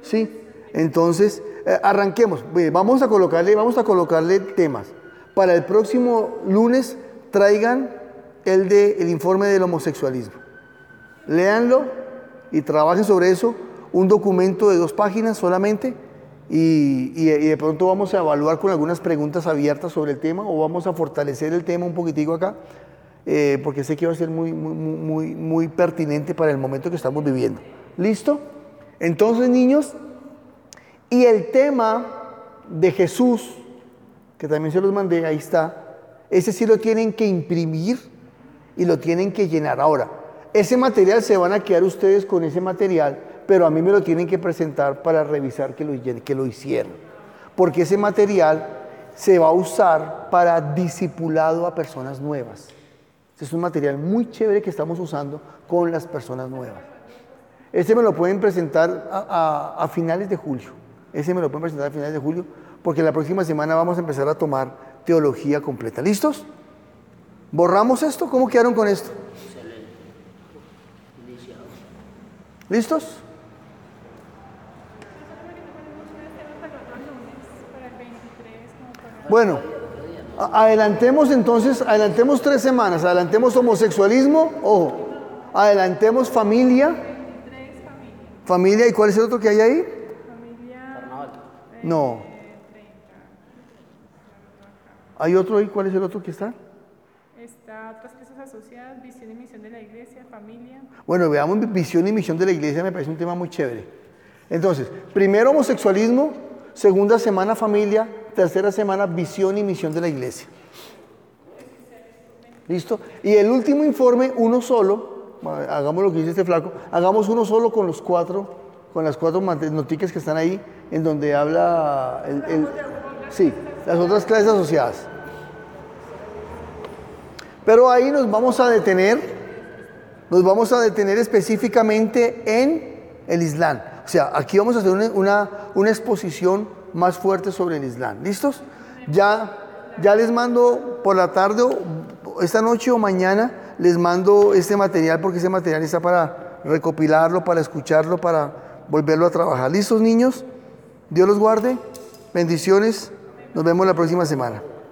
Sí, entonces eh, arranquemos. Vamos a colocarle, vamos a colocarle temas. Para el próximo lunes traigan el de el informe del homosexualismo. Léanlo y trabajen sobre eso. Un documento de dos páginas solamente. Y, de pronto vamos a evaluar con algunas preguntas abiertas sobre el tema o vamos a fortalecer el tema un poquitico acá, eh, porque sé que va a ser muy, muy, muy- muy pertinente para el momento que estamos viviendo. ¿Listo? Entonces, niños, y el tema de Jesús, que también se los mandé, ahí está, ese sí lo tienen que imprimir y lo tienen que llenar. Ahora, ese material se van a quedar ustedes con ese material, pero a mí me lo tienen que presentar para revisar que lo, llen- que lo hicieron. Porque ese material se va a usar para discipulado a personas nuevas. Este es un material muy chévere que estamos usando con las personas nuevas. Ese me lo pueden presentar a, a- a finales de julio. Ese me lo pueden presentar a finales de julio, porque la próxima semana vamos a empezar a tomar teología completa. ¿Listos? ¿Borramos esto? ¿Cómo quedaron con esto? Iniciado. ¿Listos? Para el otro lunes, para el 23, como para Bueno, adelantemos entonces, adelantemos tres semanas, adelantemos homosexualismo, ojo, adelantemos familia, 23 familia. ¿y cuál es el otro que hay ahí? No, 30. hay otro ahí, ¿cuál es el otro que está? Está otras clases asociadas, visión y misión de la iglesia, familia. Bueno, veamos visión y misión de la iglesia, me parece un tema muy chévere. Entonces, primero homosexualismo, segunda semana familia, tercera semana visión y misión de la iglesia. ¿Listo? Y el último informe, uno solo, hagamos lo que dice este flaco, hagamos uno solo con los cuatro, con las cuatro noticas que están ahí, en donde habla el, sí, las otras clases asociadas. Pero ahí nos vamos a detener, nos vamos a detener específicamente en el Islam. O sea, aquí vamos a hacer una- una exposición más fuerte sobre el Islam. ¿Listos? Ya, ya les mando por la tarde, o esta noche o mañana, les mando este material porque ese material está para recopilarlo, para escucharlo, para volverlo a trabajar. ¿Listos, niños? Dios los guarde. Bendiciones. Nos vemos la próxima semana.